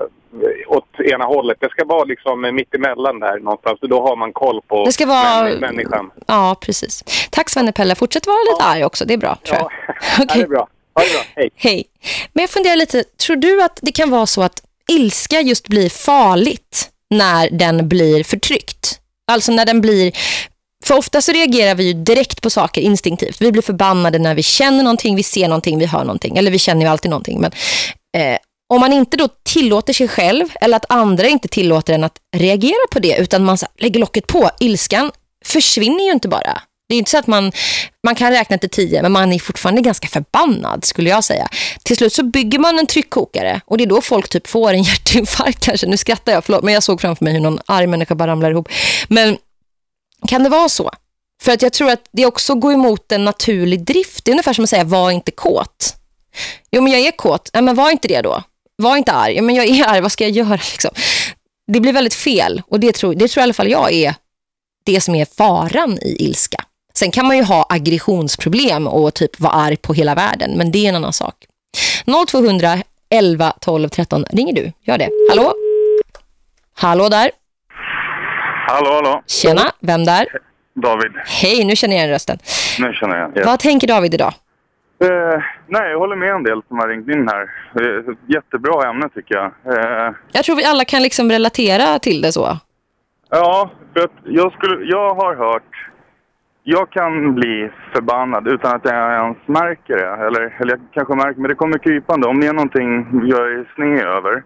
åt ena hållet. Det ska vara liksom mitt emellan där någonstans. Då har man koll på Det ska vara- män- människan. Ja, precis. Tack Svenne Pelle. Fortsätt vara lite arg också. Det är bra, tror jag. Ja, [LAUGHS] ja, det är bra. Ha det bra. Hej. Hej. Men jag funderar lite, tror du att det kan vara så att ilska just blir farligt när den blir förtryckt? Alltså när den blir... För ofta så reagerar vi ju direkt på saker instinktivt. Vi blir förbannade när vi känner någonting, vi ser någonting, vi hör någonting. Eller vi känner ju alltid någonting. Men eh, om man inte då tillåter sig själv eller att andra inte tillåter en att reagera på det utan man så här, lägger locket på, ilskan försvinner ju inte bara. Det är inte så att man, man kan räkna till tio men man är fortfarande ganska förbannad skulle jag säga. Till slut så bygger man en tryckkokare och det är då folk typ får en hjärtinfarkt kanske. Nu skrattar jag, förlåt, men jag såg framför mig hur någon arg människa bara ramlar ihop. Men kan det vara så? För att jag tror att det också går emot en naturlig drift. Det är ungefär som att säga, var inte kåt. Jo, men jag är kåt. Nej, men var inte det då. Var inte arg. Men jag är arg. Vad ska jag göra? [LAUGHS] Liksom? Det blir väldigt fel. Och det tror, det tror i alla fall jag är det som är faran i ilska. Sen kan man ju ha aggressionsproblem och typ vara arg på hela världen. Men det är en annan sak. 0200 11 12 13. Ringer du? Gör det. Hallå? Hallå där. Hallå, hallå. Tjena. Vem där? David. Hej, nu känner jag igen rösten. Nu känner jag. Ja. Vad tänker David idag? Eh, nej, jag håller med en del som har ringt in här. Eh, jättebra ämne tycker jag. Eh, Jag tror vi alla kan liksom relatera till det så. ja, för att jag, skulle, jag har hört... Jag kan bli förbannad utan att jag ens märker det. Eller, eller jag kanske märker, men det kommer krypande. Om det är någonting jag är sned över,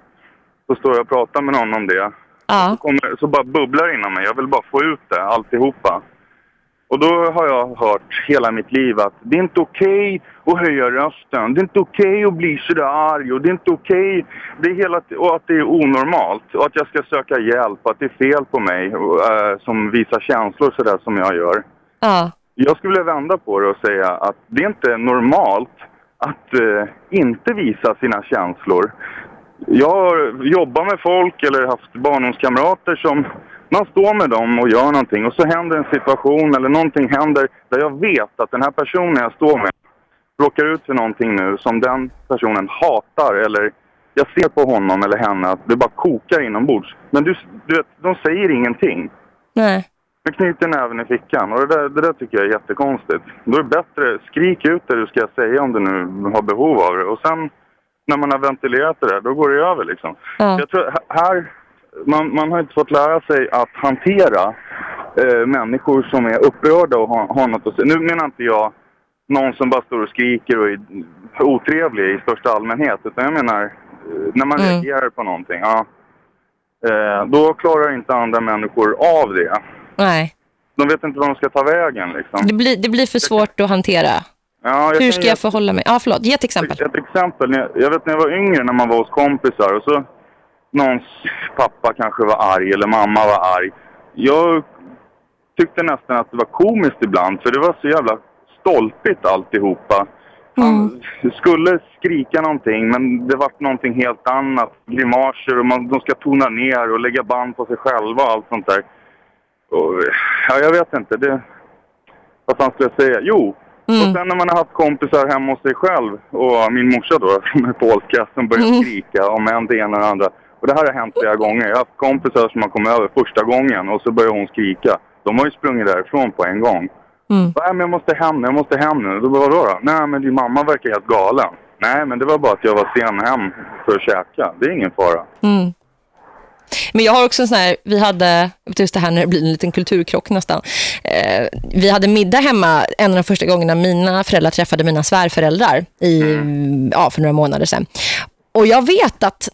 så står jag och pratar med någon om det. Ja. Så, kommer, så bara bubblar inom mig. Jag vill bara få ut det, alltihopa. Och då har jag hört hela mitt liv att det är inte okej att höja rösten. Det är inte okej att bli sådär arg och det är inte okej. Det är hela, och att det är onormalt och att jag ska söka hjälp och att det är fel på mig äh, som visar känslor sådär som jag gör. Ja. Jag skulle vilja vända på det och säga att det är inte normalt att eh, inte visa sina känslor. Jag har jobbat med folk eller haft barndomskamrater som man står med dem och gör någonting och så händer en situation eller någonting händer där jag vet att den här personen jag står med råkar ut för någonting nu som den personen hatar eller jag ser på honom eller henne att det bara kokar inombords. Men du, du vet, de säger ingenting. Nej. Men knyter näven i fickan och det där, det där tycker jag är jättekonstigt. Då är det bättre, skrik ut det du ska säga om du nu har behov av det. Och sen när man har ventilerat det där, då går det över liksom. Ja. Jag tror här, man, man har inte fått lära sig att hantera eh, människor som är upprörda och har, har något att säga. Nu menar inte jag någon som bara står och skriker och är otrevlig i största allmänhet. Utan jag menar eh, när man Mm. reagerar på någonting. Ja, eh, då klarar inte andra människor av det. Nej. De vet inte var de ska ta vägen liksom. Det blir, det blir för svårt att hantera. Ja, Hur ska jag förhålla mig? Ja, förlåt. Ge ett exempel. Ett exempel. Jag- vet när jag var yngre när man var hos kompisar och så någons pappa kanske var arg eller mamma var arg. Jag tyckte nästan att det var komiskt ibland för det var så jävla stolpigt alltihopa. Han skulle skrika någonting men det var någonting helt annat. Grimaser och man, de ska tona ner och lägga band på sig själva och allt sånt där. Och, ja, jag vet inte. Det, vad fan skulle jag säga? Jo, Mm. och sen när man har haft kompisar hemma hos sig själv och min morsa då [LAUGHS] som är polska som börjar Mm. skrika om en det ena och det andra. Och det här har hänt flera gånger. Jag har haft kompisar som har kommit över första gången och så börjar hon skrika. De har ju sprungit därifrån på en gång. Mm. Nej men jag måste hem nu, jag måste hem nu. Då bara, vadå då? Nej men din mamma verkar helt galen. Nej men det var bara att jag var sen hem för att käka. Det är ingen fara. Mm. Men jag har också en sån här, vi hade, just det här när det blir en liten kulturkrock nästan. Eh, vi hade middag hemma en av de första gångerna mina föräldrar träffade mina svärföräldrar i, ja, för några månader sedan. Och jag vet att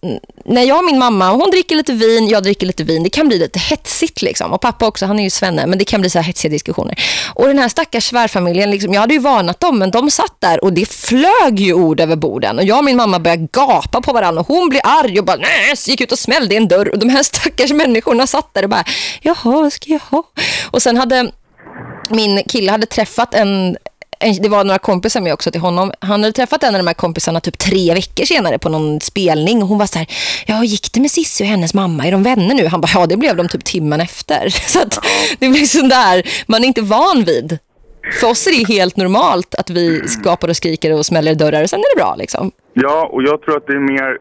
när jag och min mamma, hon dricker lite vin, jag dricker lite vin, det kan bli lite hetsigt liksom. Och pappa också, han är ju svenne, men det kan bli så här hetsiga diskussioner. Och den här stackars svärfamiljen, liksom, jag hade ju varnat dem, men de satt där och det flög ju ord över borden. Och jag och min mamma började gapa på varandra och hon blev arg och bara, nej, gick ut och smällde i en dörr. Och de här stackars människorna satt där och bara, jaha, vad ska jag ha? Och sen hade min kille hade träffat en det var några kompisar med också till honom. Han hade träffat en av de här kompisarna typ tre veckor senare på någon spelning och hon var så här, ja hur gick det med Sissi och hennes mamma? Är de vänner nu? Han bara, ja det blev de typ timmen efter. [LAUGHS] Så att det blir sån där, man är inte van vid. För oss är det helt normalt att vi skapar och skriker och smäller i dörrar och sen är det bra liksom. Ja, och jag tror att det är mer,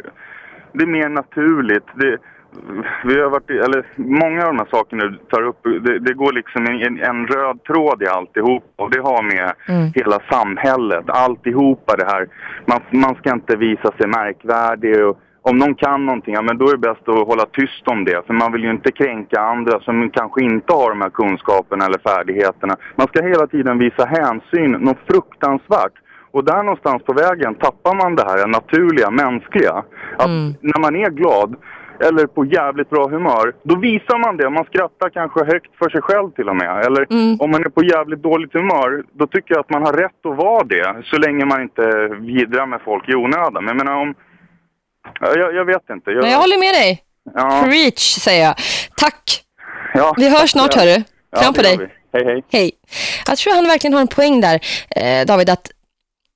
det är mer naturligt. Det, vi har varit, eller många av de här sakerna du tar upp, det, det går liksom en, en röd tråd i alltihop och det har med hela samhället, alltihopa det här. Man, man ska inte visa sig märkvärdig och om någon kan någonting, ja men då är det bäst att hålla tyst om det. För man vill ju inte kränka andra som kanske inte har de här kunskaperna eller färdigheterna. Man ska hela tiden visa hänsyn, något fruktansvärt. Och där någonstans på vägen tappar man det här naturliga, mänskliga. Att när man är glad eller på jävligt bra humör, då visar man det. Man skrattar kanske högt för sig själv till och med. Eller om man är på jävligt dåligt humör, då tycker jag att man har rätt att vara det. Så länge man inte vidrar med folk i onödan. Men jag menar om... Ja, Jag, jag vet inte. Men jag håller med dig. Ja, Preach säger jag. Tack. ja, Vi hörs snart ja. hörru. Ja, Kram på det gör dig. Hej, hej. Hej. Jag tror han verkligen har en poäng där, eh, David, att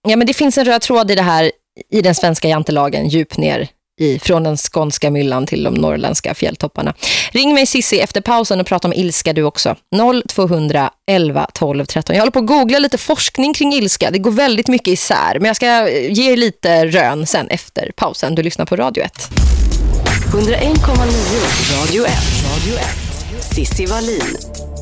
ja, men det finns en röd tråd i det här i den svenska jantelagen djupt ner i, från den skånska myllan till de norrländska fjälltopparna. Ring mig Sissi efter pausen och prata om ilska du också. 0200 11 12 13. Jag håller på att googla lite forskning kring ilska. Det går väldigt mycket isär, men jag ska eh, ge er lite rön sen efter pausen. Du lyssnar på Radio 1. 101,9 Radio 1. Radio 1. Sissi Wallin.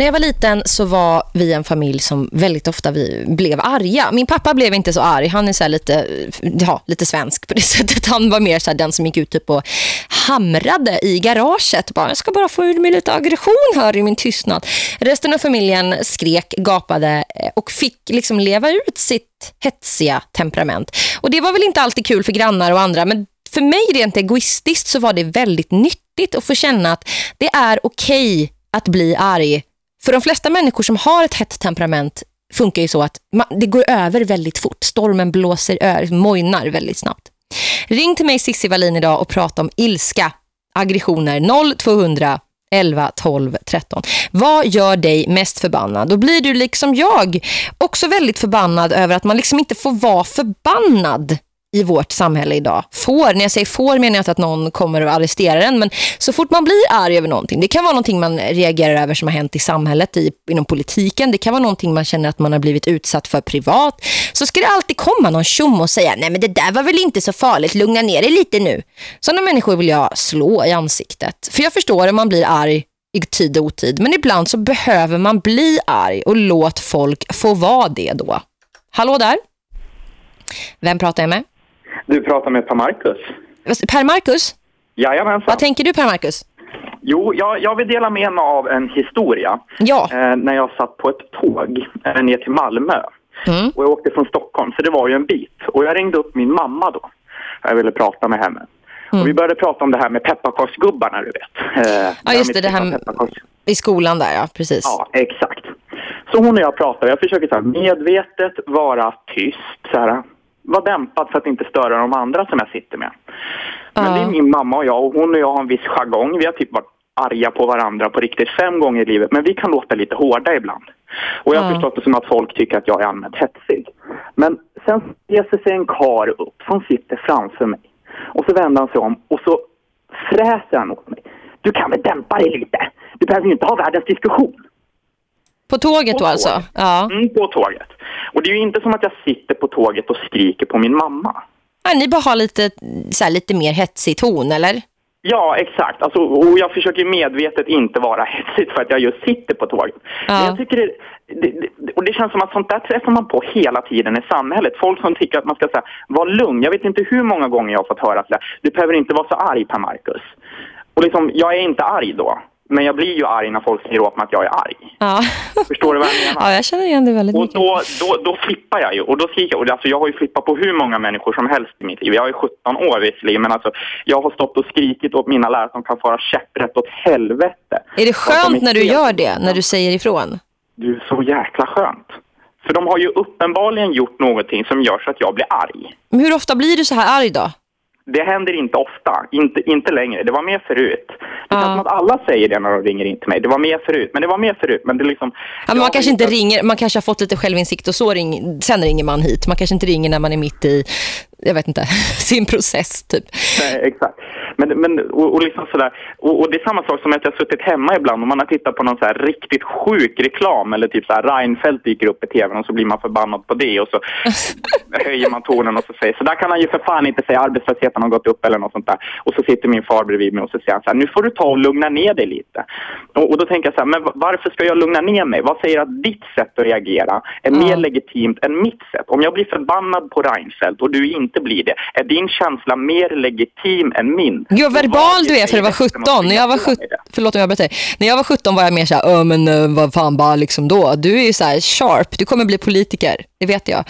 När jag var liten så var vi en familj som väldigt ofta vi blev arga. Min pappa blev inte så arg. Han är så här lite, ja, lite svensk på det [LAUGHS] sättet. Han var mer så här den som gick ut typ och hamrade i garaget. Bara, jag ska bara få ur mig lite aggression här i min tystnad. Resten av familjen skrek, gapade eh, och fick liksom leva ut sitt hetsiga temperament. Och det var väl inte alltid kul för grannar och andra, men för mig rent egoistiskt så var det väldigt nyttigt att få känna att det är okej att bli arg. För de flesta människor som har ett hett temperament funkar ju så att man, det går över väldigt fort. Stormen blåser över, mojnar väldigt snabbt. Ring till mig Sissi Wallin idag och prata om ilska, aggressioner 0200 11 12 13. Vad gör dig mest förbannad? Då blir du liksom jag också väldigt förbannad över att man liksom inte får vara förbannad i vårt samhälle idag. Får, när jag säger får menar jag inte att någon kommer att arrestera den men så fort man blir arg över någonting, det kan vara någonting man reagerar över som har hänt i samhället, i, inom politiken, det kan vara någonting man känner att man har blivit utsatt för privat, så ska det alltid komma någon tjom och säga, nej men det där var väl inte så farligt, lugna ner dig lite nu. Sådana människor vill jag slå i ansiktet. För jag förstår att man blir arg i tid och otid, men ibland så behöver man bli arg och låt folk få vara det då. Hallå där? Vem pratar jag med? Du pratar med Per Marcus. Per Marcus? Jajamensan. Vad tänker du Per Marcus? Jo, jag, jag vill dela med mig av en historia. Ja. Eh, när jag satt på ett tåg eh, ner till Malmö. Mm. Och jag åkte från Stockholm, så det var ju en bit. Och jag ringde upp min mamma då. Jag ville prata med henne. Mm. Och vi började prata om det här med pepparkaksgubbarna, du vet. Eh, Ja, just det, det här I skolan där, ja, precis. Ja, exakt. Så hon och jag pratar. Jag försöker så här, medvetet vara tyst. Så här, vara dämpad för att inte störa de andra som jag sitter med. Men Ja. det är min mamma och jag och hon och jag har en viss jargong. Vi har typ varit arga på varandra på riktigt fem gånger i livet. Men vi kan låta lite hårda ibland. Och jag har Ja. förstått det som att folk tycker att jag är allmänt hetsig. Men sen reser sig en kar upp som sitter framför mig. Och så vänder han sig om och så fräser han åt mig. Du kan väl dämpa dig lite? Du behöver ju inte ha världens diskussion. På tåget då På alltså? tåget. Ja. Mm, på tåget. Och det är ju inte som att jag sitter på tåget och skriker på min mamma. ja. Ni bara har lite, så här, lite mer hetsig ton, eller? Ja, exakt. Alltså, och jag försöker medvetet inte vara hetsigt för att jag just sitter på tåget. Men Ja. jag tycker det, det, det, och det känns som att sånt där träffar man på hela tiden i samhället. Folk som tycker att man ska säga, var lugn. Jag vet inte hur många gånger jag har fått höra att du behöver inte vara så arg Per Marcus. Och liksom, jag är inte arg då. Men jag blir ju arg när folk säger åt mig att jag är arg. Ja. Förstår du vad jag menar? [LAUGHS] ja, jag känner igen det väldigt Och mycket. då, då, då flippar jag ju. Och då skriker jag. Alltså, jag har ju flippat på hur många människor som helst i mitt liv. Jag är 17 år visserligen. Men alltså, jag har stått och skrikit åt mina lärare de kan fara käpprätt åt helvete. Är det de skönt är när du gör det, när du säger ifrån? Du är så jäkla skönt. För de har ju uppenbarligen gjort någonting som gör så att jag blir arg. Men hur ofta blir du så här arg då? Det händer inte ofta, inte, inte längre. Det var mer förut. Det Ja. känns som att alla säger det när de ringer in till mig. Det var mer förut, men det var mer förut. Men det är liksom... Ja, man kanske inte ringer, man kanske har fått lite självinsikt och så ring, sen ringer man hit. Man kanske inte ringer när man är mitt i, jag vet inte, [LAUGHS] sin process typ. Nej, exakt. Men, men, och, och, liksom sådär, och, och det är samma sak som att jag har suttit hemma ibland och man har tittat på någon så här riktigt sjuk reklam eller typ så här Reinfeldt dyker upp i tvn och så blir man förbannad på det och så [LAUGHS] höjer man tonen och så säger så där kan han ju för fan inte säga arbetslösheten har gått upp eller något sånt där. Och så sitter min far bredvid mig och så säger han så här, nu får du ta och lugna ner dig lite. Och, och då tänker jag så här, men va- varför ska jag lugna ner mig? Vad säger att ditt sätt att reagera är mer legitimt än mitt sätt? Om jag blir förbannad på Reinfeldt och du inte blir det, är din känsla mer legitim än min? Gud vad verbal du är för att vara ger dig rätten att 17. När jag var tvinga på 17, mig det? förlåt om jag berättar. När jag var 17 var jag mer så här, "Ö, men eh, vad fan bara liksom då. Du är ju så här sharp, du kommer bli politiker. Det vet jag.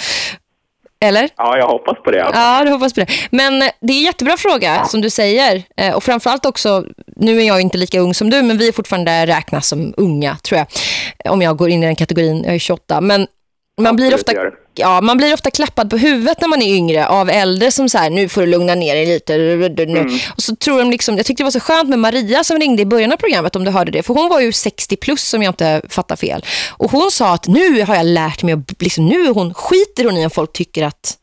Eller? Ja, jag hoppas på det. Alltså. Ja, du hoppas på det. Men eh, det är en jättebra fråga som du säger. Eh, Och framförallt också, nu är jag inte lika ung som du, men vi är fortfarande räknas som unga, tror jag. Om jag går in i den kategorin, jag är 28. Men man blir, ofta, ja, man blir ofta klappad på huvudet när man är yngre av äldre som så här, nu får du lugna ner dig lite. Mm. Och så tror de liksom, jag tyckte det var så skönt med Maria som ringde i början av programmet om du hörde det. För hon var ju 60 plus som jag inte fattar fel. Och hon sa att nu har jag lärt mig, att liksom, nu hon, skiter hon i om folk tycker att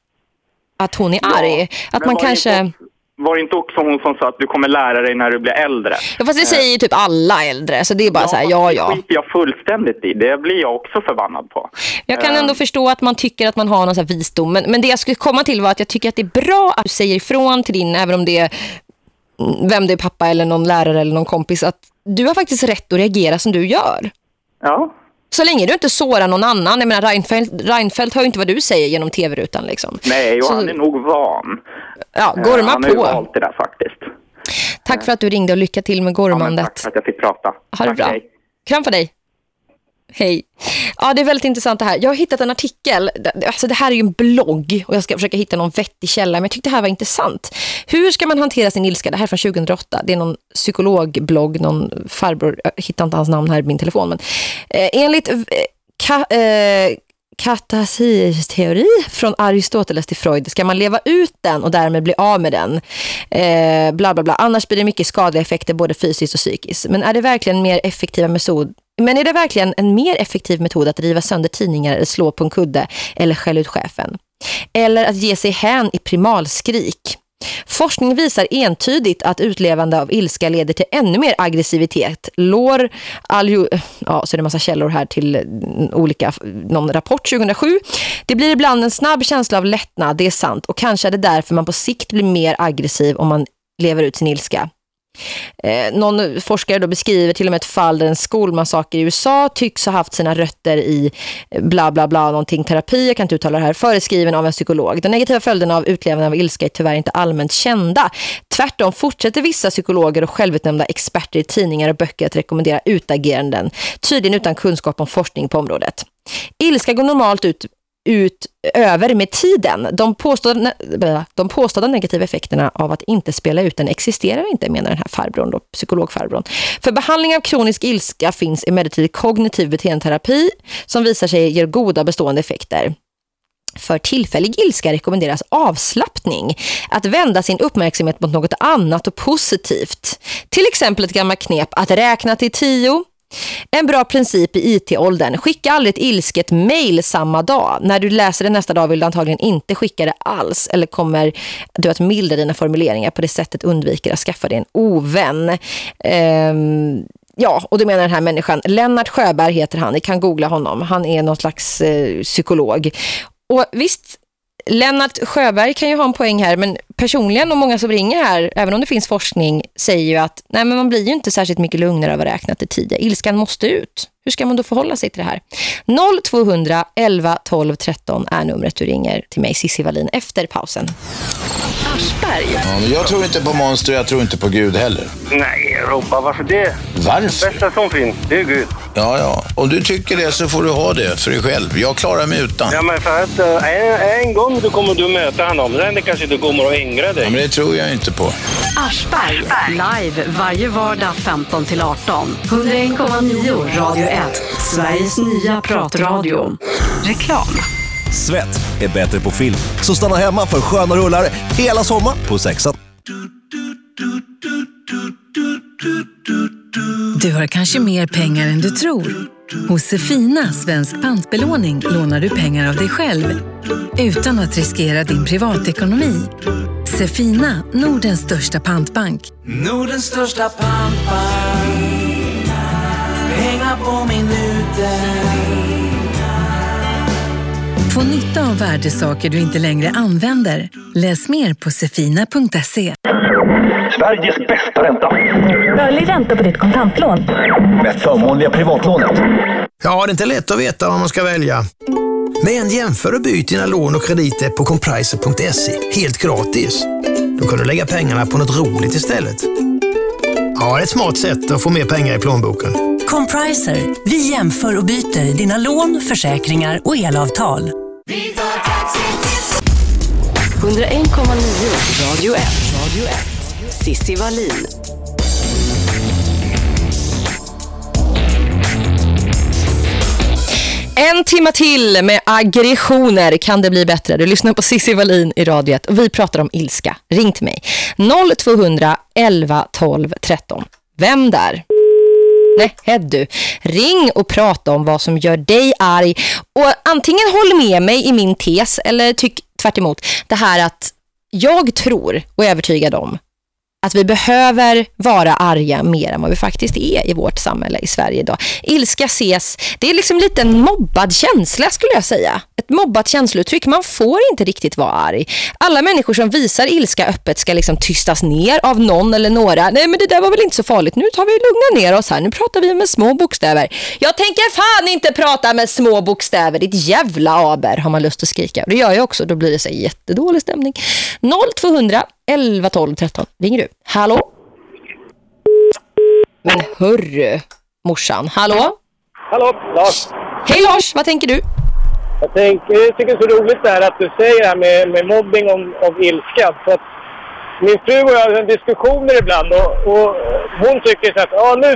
att hon är arg. Att Men man kanske... Inte, var det inte också hon som sa att du kommer lära dig när du blir äldre? Ja, fast det säger ju typ alla äldre. Så det är bara så här, ja, det ja. skiter jag fullständigt i. Det blir jag också förbannad på. Jag kan ändå Ehm. förstå att man tycker att man har någon så visdom. Men, men det jag skulle komma till var att jag tycker att det är bra att du säger ifrån till din, även om det är mm, vem det är pappa eller någon lärare eller någon kompis, att du har faktiskt rätt att reagera som du gör. Ja, Så länge du inte sårar någon annan. Jag menar, Reinfeldt, Reinfeldt hör ju inte vad du säger genom tv-rutan. Liksom. nej, och Så- han är nog van. Ja, Eh, gorma han har ju på. valt det där faktiskt. Tack för att du ringde och lycka till med Ja, gormandet. tack för att jag fick prata. Ha det tack, bra. hej. Kram för dig. Hej. Ja, det är väldigt intressant det här. Jag har hittat en artikel. Alltså det här är ju en blogg och jag ska försöka hitta någon vettig källa. Men jag tyckte det här var intressant. Hur ska man hantera sin ilska? Det här är från 2008. Det är någon psykologblogg, någon farbror. Jag hittar inte hans namn här i min telefon. Men, eh, enligt eh, ka, eh, teori från Aristoteles till Freud. Ska man leva ut den och därmed bli av med den? Eh, bla bla bla. Annars blir det mycket skadliga effekter både fysiskt och psykiskt. Men är det verkligen mer effektiva metod men är det verkligen en mer effektiv metod att riva sönder tidningar eller slå på en kudde eller skälla ut chefen? Eller att ge sig hän i primalskrik? Forskning visar entydigt att utlevande av ilska leder till ännu mer aggressivitet. Lår, aljo, ja, så är det massa källor här till mm, olika, någon rapport 2007. Det blir ibland en snabb känsla av lättnad, det är sant. Och kanske är det därför man på sikt blir mer aggressiv om man lever ut sin ilska. Eh, någon forskare då beskriver till och med ett fall där en skolmassaker i USA tycks ha haft sina rötter i eh, bla bla bla, någonting terapi, jag kan inte uttala det här, föreskriven av en psykolog. De negativa följderna av utlevande av ilska är tyvärr inte allmänt kända. Tvärtom fortsätter vissa psykologer och självutnämnda experter i tidningar och böcker att rekommendera utageranden, tydligen utan kunskap om forskning på området. Ilska går normalt ut ut över med tiden. De påstådda, de påstådda negativa effekterna av att inte spela ut den existerar inte, menar den här farbron, då, psykologfarbron. För behandling av kronisk ilska finns emellertid kognitiv beteendeterapi som visar sig ge goda bestående effekter. För tillfällig ilska rekommenderas avslappning. Att vända sin uppmärksamhet mot något annat och positivt. Till exempel ett gammalt knep att räkna till tio en bra princip i IT-åldern. Skicka aldrig ett ilsket mail samma dag. När du läser det nästa dag vill du antagligen inte skicka det alls. Eller kommer du att mildra dina formuleringar på det sättet undviker att skaffa dig en ovän. Ehm, ja, och det menar den här människan. Lennart Sjöberg heter han. Ni kan googla honom. Han är någon slags eh, psykolog. Och visst, Lennart Sjöberg kan ju ha en poäng här, men personligen och många som ringer här, även om det finns forskning, säger ju att nej, men man blir ju inte särskilt mycket lugnare av att räkna till tidigare. Ilskan måste ut. Hur ska man då förhålla sig till det här? 0200 11 12 13 är numret du ringer till mig, Sissi Wallin, efter pausen. Aschberg. Ja, men jag tror inte på monster jag tror inte på Gud heller. Nej, Robba, varför det? Varför? Det bästa som finns, det är Gud. Ja, ja. Om du tycker det så får du ha det för dig själv. Jag klarar mig utan. Ja, men för att en, en gång du kommer du möta honom, sen kanske du kommer att ängra dig. Ja, men det tror jag inte på. Aschberg, live varje vardag 15 till 18. 101,9 Radio 1, Sveriges nya pratradio. Reklam. Svett är bättre på film, så stanna hemma för sköna rullar hela sommaren på sexan. Du har kanske mer pengar än du tror. Hos Sefina Svensk Pantbelåning lånar du pengar av dig själv utan att riskera din privatekonomi. Sefina, Nordens största pantbank. Nordens största pantbank. Pengar på minuten. Få nytta av värdesaker du inte längre använder. Läs mer på sefina.se. Sveriges bästa ränta. Rörlig ränta på ditt kontantlån. Mest förmånliga privatlånet. Ja, det är inte lätt att veta vad man ska välja. Men jämför och byt dina lån och krediter på compriser.se helt gratis. Då kan du lägga pengarna på något roligt istället. Ja, ett smart sätt att få mer pengar i plånboken. Compriser. Vi jämför och byter dina lån, försäkringar och elavtal. Vi tar aktier till 101,9 Radio 1. Radio 1. Sissi Wallin. En timma till med aggressioner kan det bli bättre. Du lyssnar på Sissi Wallin i radiet och vi pratar om ilska. Ring till mig. 0200 11 12 13. Vem där? Nej, du. Ring och prata om vad som gör dig arg. Och antingen håll med mig i min tes eller tyck tvärt emot. Det här att jag tror och är övertygad om att vi behöver vara arga mer än vad vi faktiskt är i vårt samhälle i Sverige idag. Ilska ses, det är liksom lite en mobbad känsla skulle jag säga. Ett mobbat känslouttryck, man får inte riktigt vara arg. Alla människor som visar ilska öppet ska liksom tystas ner av någon eller några. Nej men det där var väl inte så farligt, nu tar vi lugna ner oss här, nu pratar vi med små bokstäver. Jag tänker fan inte prata med små bokstäver, ditt jävla aber har man lust att skrika. Det gör jag också, då blir det så jättedålig stämning. 0200 11 12 13. Ringer du? Hallå? Men hörru, morsan. Hallå? Hallå, Lars. Hej Lars, vad tänker du? Jag, tänker, jag tycker det är så roligt det här att du säger det här med, med mobbing och, och ilska. För att min fru och jag har diskussioner ibland och, och hon tycker så att ja, nu,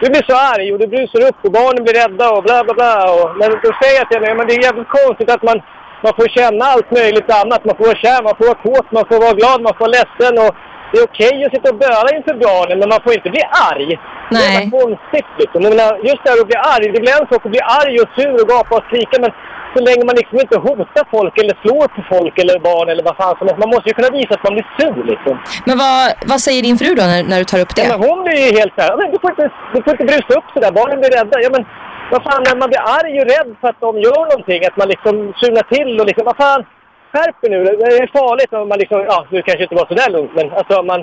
du blir så arg och du brusar upp och barnen blir rädda och bla bla bla. Och, men då säger jag till henne, men det är jävligt konstigt att man, man får känna allt möjligt annat. Man får vara kär, man får vara kåt, man får vara glad, man får vara ledsen. Och det är okej att sitta och böla inför barnen men man får inte bli arg. Det är konstigt liksom. Menar, just det här att bli arg, det blir en sak att bli arg och sur och gapa och skrika men så länge man liksom inte hotar folk eller slår på folk eller barn eller vad fan som helst. Man måste ju kunna visa att man blir sur liksom. Men vad, vad säger din fru då när, när du tar upp det? Ja, men hon blir ju helt såhär, men du får inte, du får inte brusa upp sådär, barnen blir rädda. Ja men vad fan, när man blir arg och rädd för att de gör någonting, att man liksom surnar till och liksom, vad fan, skärp nu. Det är farligt om man liksom, ja, nu kanske inte var sådär lugnt, men alltså man,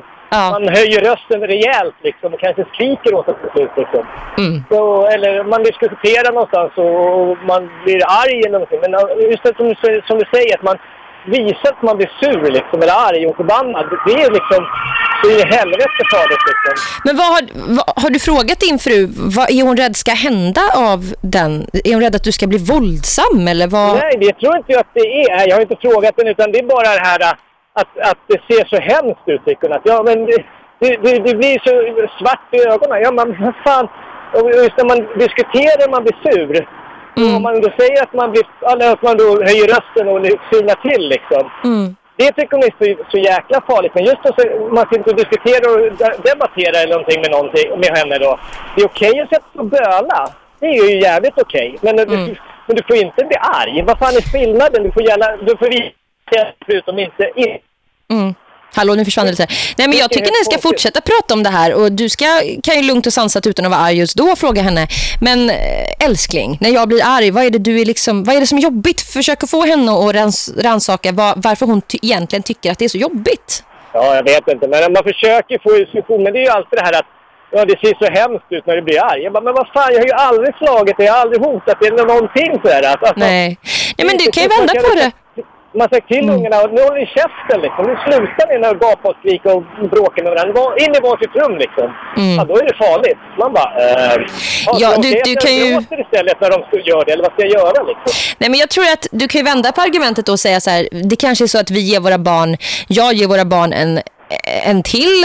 man höjer rösten rejält liksom och kanske skriker åt ett beslut liksom. Så, eller man diskuterar någonstans och man blir arg eller någonting. Men just det som, som du säger, att man visar att man blir sur liksom, eller arg och förbannad. Det är liksom, det är helvete farligt liksom. Men vad har, vad, har du frågat din fru, vad är hon rädd ska hända av den? Är hon rädd att du ska bli våldsam eller vad? Nej, det tror inte jag att det är. Jag har inte frågat den utan det är bara det här att, att det ser så hemskt ut tycker hon. Att, ja, men det, det, det, det blir så svart i ögonen. Ja, men fan. Och just när man diskuterar man blir sur. Mm. Om man då säger att man, blir, att man då höjer rösten och surnar till liksom. Mm. Det tycker hon är så, så jäkla farligt. Men just att man sitter och diskuterar och de- debatterar eller någonting med, någonting, med henne då. Det är okej att sätta sig och böla. Det är ju jävligt okej. Men, du, men du får inte bli arg. Vad fan är skillnaden? Du får gärna... Du får visa förutom inte... In. Mm. Hallå, nu försvann det lite. Nej, men jag tycker ni ska fortsätta prata om det här och du ska, kan ju lugnt och sansat utan att vara arg just då fråga henne. Men eh, älskling, när jag blir arg, vad är det du är liksom, vad är det som är jobbigt? Försök att få henne att rans, ransaka vad, varför hon ty egentligen tycker att det är så jobbigt. Ja, jag vet inte. Men man försöker få diskussion. Men det är ju alltid det här att ja, det ser så hemskt ut när det blir arg. Jag bara, men vad fan, jag har ju aldrig slagit dig. Jag har aldrig hotat dig eller någonting sådär. Alltså, Nej. Nej, men du kan ju vända på det. Man säger till ungarna, nu håller ni käften liksom. Nu slutar ni när gapa och skrika och bråka med varandra. Var- In i varsitt rum liksom. Ja, då är det farligt. Man bara, eh, Ja, du- du kan ju- gråter istället när de gör det. Eller vad ska jag göra liksom? Nej, men jag tror att du kan ju vända på argumentet och säga så här, det kanske är så att vi ger våra barn, jag ger våra barn en en till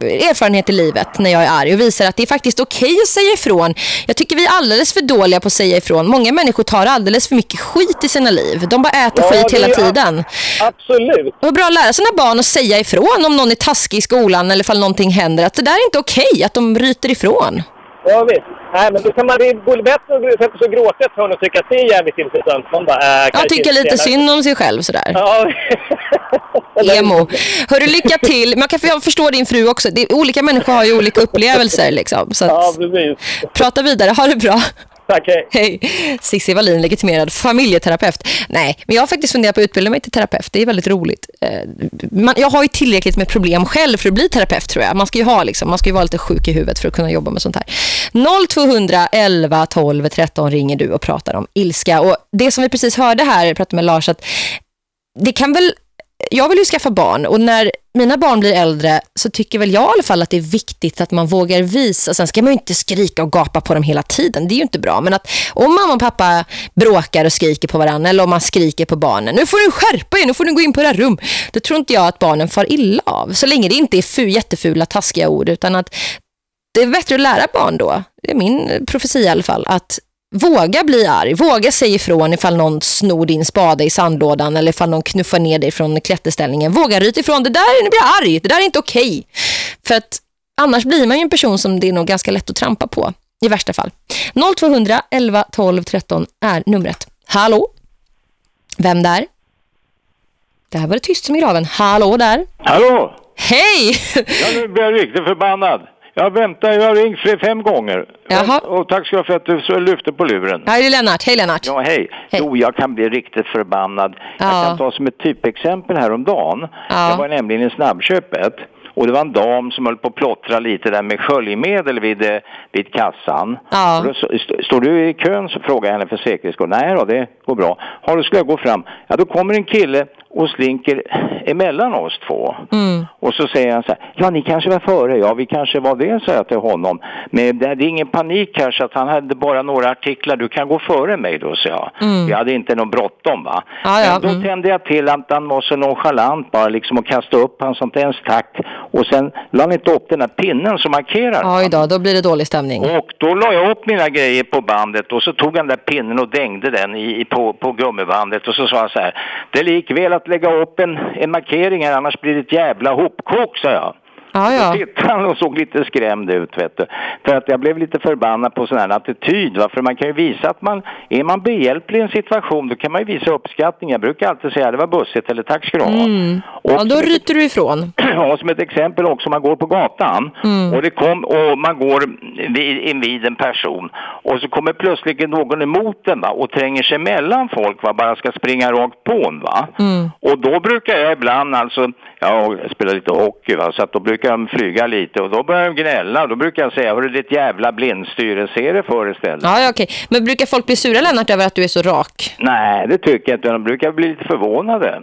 erfarenhet i livet när jag är arg och visar att det är faktiskt okej att säga ifrån. Jag tycker vi är alldeles för dåliga på att säga ifrån. Många människor tar alldeles för mycket skit i sina liv. De bara äter Ja, skit hela tiden. Absolut. Det är bra att lära sina barn att säga ifrån om någon är taskig i skolan eller ifall någonting händer. Att det där är inte okej, att de ryter ifrån. Ja visst. Nej men då kan man, är bättre att sätta sig och gråta ett hörn och tycka att det är jävligt intressant. Man bara, äh, Jag kanske tycker lite synd om sig själv sådär. Ja. [LAUGHS] Emo. Hörru, lycka till. Jag kan jag förstår din fru också. Det olika människor har ju olika upplevelser. Liksom, så att, Ja, precis. prata vidare. Ha det bra. Tack, hej. Hej. Cissi Wallin, legitimerad familjeterapeut. Nej, men jag har faktiskt funderat på att utbilda mig till terapeut. Det är väldigt roligt. Eh, jag har ju tillräckligt med problem själv för att bli terapeut tror jag. Man ska ju, ha, liksom, man ska ju vara lite sjuk i huvudet för att kunna jobba med sånt här. 0200 11 12 13 ringer du och pratar om ilska. Och det som vi precis hörde här, jag pratade med Lars, att det kan väl jag vill ju skaffa barn och när mina barn blir äldre så tycker väl jag i alla fall att det är viktigt att man vågar visa. Sen ska man ju inte skrika och gapa på dem hela tiden. Det är ju inte bra. Men att om mamma och pappa bråkar och skriker på varandra eller om man skriker på barnen. Nu får du skärpa er, nu får du gå in på era rum. Då tror inte jag att barnen far illa av. Så länge det inte är jättefula, taskiga ord utan att det är bättre att lära barn då. Det är min profetia i alla fall. Att våga bli arg. Våga säga ifrån ifall någon snor din spade i sandlådan eller ifall någon knuffar ner dig från klätterställningen. Våga ryta ifrån. Det där blir arg. Det där är inte okej. För att annars blir man ju en person som det är nog ganska lätt att trampa på. I värsta fall. 0200 11 12 13 är numret. Hallå? Vem där? Det här var det tyst som i graven. Hallå där? Hallå! Hej! Ja, nu blir jag riktigt förbannad. Jag väntar, jag har ringt fem gånger. Jaha. Och tack ska du ha för att du lyfte på luren. Här är Lennart. Hej Lennart. Ja, hej. Jo, jag kan bli riktigt förbannad. Jag Ja. kan ta som ett typexempel häromdagen. Ja. Jag var nämligen i snabbköpet. Och det var en dam som höll på att plottra lite där med sköljmedel vid, eh, vid kassan. Ja. Och då står du i kön så frågar jag henne för säkerhets skull. Nej då, det går bra. Har du skulle jag gå fram. Ja, då kommer en kille och slinker emellan oss två. Mm. Och så säger han så här, ja ni kanske var före, ja vi kanske var det, sa jag till honom. Men det är ingen panik här så att han hade bara några artiklar, du kan gå före mig då, sa jag. Mm. Vi hade inte någon bråttom va. Ja, ja, Men då mm. tände jag till att han var så nonchalant bara liksom och kastade upp han som inte ens tack. Och sen la han inte upp den här pinnen som markerar. Oj då, då blir det dålig stämning. Och då la jag upp mina grejer på bandet och så tog han den där pinnen och dängde den i, på, på gummibandet och så sa han så här. Det är likväl att lägga upp en, en markering här annars blir det ett jävla hopkok, sa jag. Ja, ja. Då tittade han och såg lite skrämd ut vet du. För att jag blev lite förbannad på sån här attityd va. För man kan ju visa att man, är man behjälplig i en situation då kan man ju visa uppskattning. Jag brukar alltid säga det var bussigt eller tack ska du ha. Mm. Ja, då ryter du ifrån. [CLEARS THROAT] Ja, som ett exempel också, man går på gatan Mm. och, det kom, och man går vid, invid en person och så kommer plötsligt någon emot en va, och tränger sig mellan folk, va, bara ska springa rakt på en. Va? Mm. Och då brukar jag ibland, alltså, ja, jag spelar lite hockey va, så att då brukar de flyga lite och då börjar de gnälla. Då brukar jag säga, hörru ditt jävla blindstyre, se det för istället. Ja, ja, okej. Men brukar folk bli sura, Lennart, över att du är så rak? Nej, det tycker jag inte. De brukar bli lite förvånade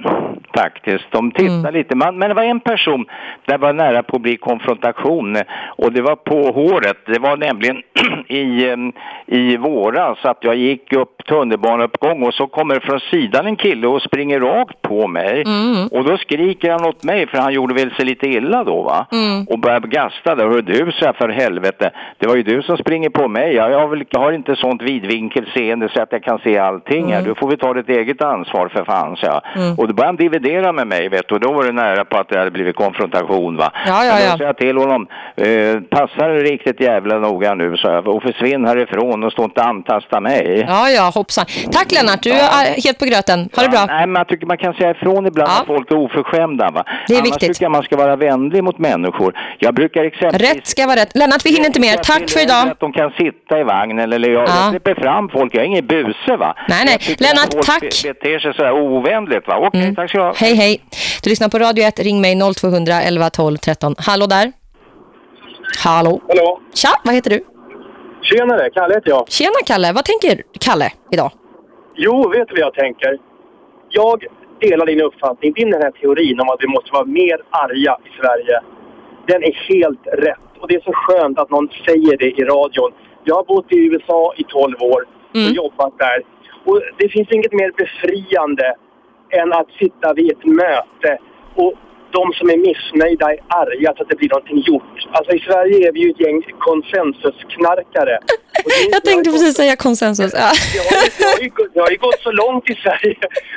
faktiskt. De tittar Mm. lite. Man, men det var en person där var nära på att bli konfrontation och det var på håret. Det var nämligen [CLEARS THROAT] i, i våras att jag gick upp tunnelbaneuppgång och så kommer från sidan en kille och springer rakt på mig. Mm. Och då skriker han åt mig för han gjorde väl sig lite illa då va? Mm. Och börjar gasta där. Hör du, så här, för helvete. Det var ju du som springer på mig. Jag, har, väl, jag har inte sånt vidvinkelseende så att jag kan se allting här. Mm. Du får vi ta ditt eget ansvar för fan, så jag. Mm. Och då började han dividera med mig, vet du. Och då var det nära på att det hade blivit konfrontation, va. Ja, ja, Men ja. då sa jag till honom, eh, passa dig riktigt jävla noga nu, så jag. Och försvinn härifrån och stå inte antasta mig. Ja, ja, hoppsan. Tack Lennart, du är helt på gröten. Ha det bra. Nej, men jag tycker man kan säga ifrån ibland att folk är oförskämda, va. Det är Annars viktigt. tycker jag man ska vara vänlig mot människor. Jag brukar exempelvis... Rätt ska vara rätt. Lennart, vi hinner inte mer. Tack för idag. Att de kan sitta i vagnen eller jag, Ja. jag släpper fram folk. Jag är ingen buse va. Nej, nej. Lennart, tack. be- beter sig sådär ovänligt va. Okej, tack ska du ha. Hej, hej. Du lyssnar på Radio 1. Ring mig 0200 11 12 13. Hallå där. Hallå. Hallå. Tja, vad heter du? Tjenare, Kalle heter jag. Tjena Kalle. Vad tänker Kalle idag? Jo, vet du vad jag tänker? Jag delar din uppfattning. Din den här teorin om att vi måste vara mer arga i Sverige. Den är helt rätt. Och det är så skönt att någon säger det i radion. Jag har bott i USA i 12 år och jobbat där. Och det finns inget mer befriande än att sitta vid ett möte och de som är missnöjda är arga så att det blir någonting gjort. Alltså i Sverige är vi ju ett gäng konsensusknarkare. [LAUGHS] Jag tänkte precis säga konsensus. Ja. [LAUGHS] Det har, ju- det, har ju, gått- det har ju gått så långt i Sverige.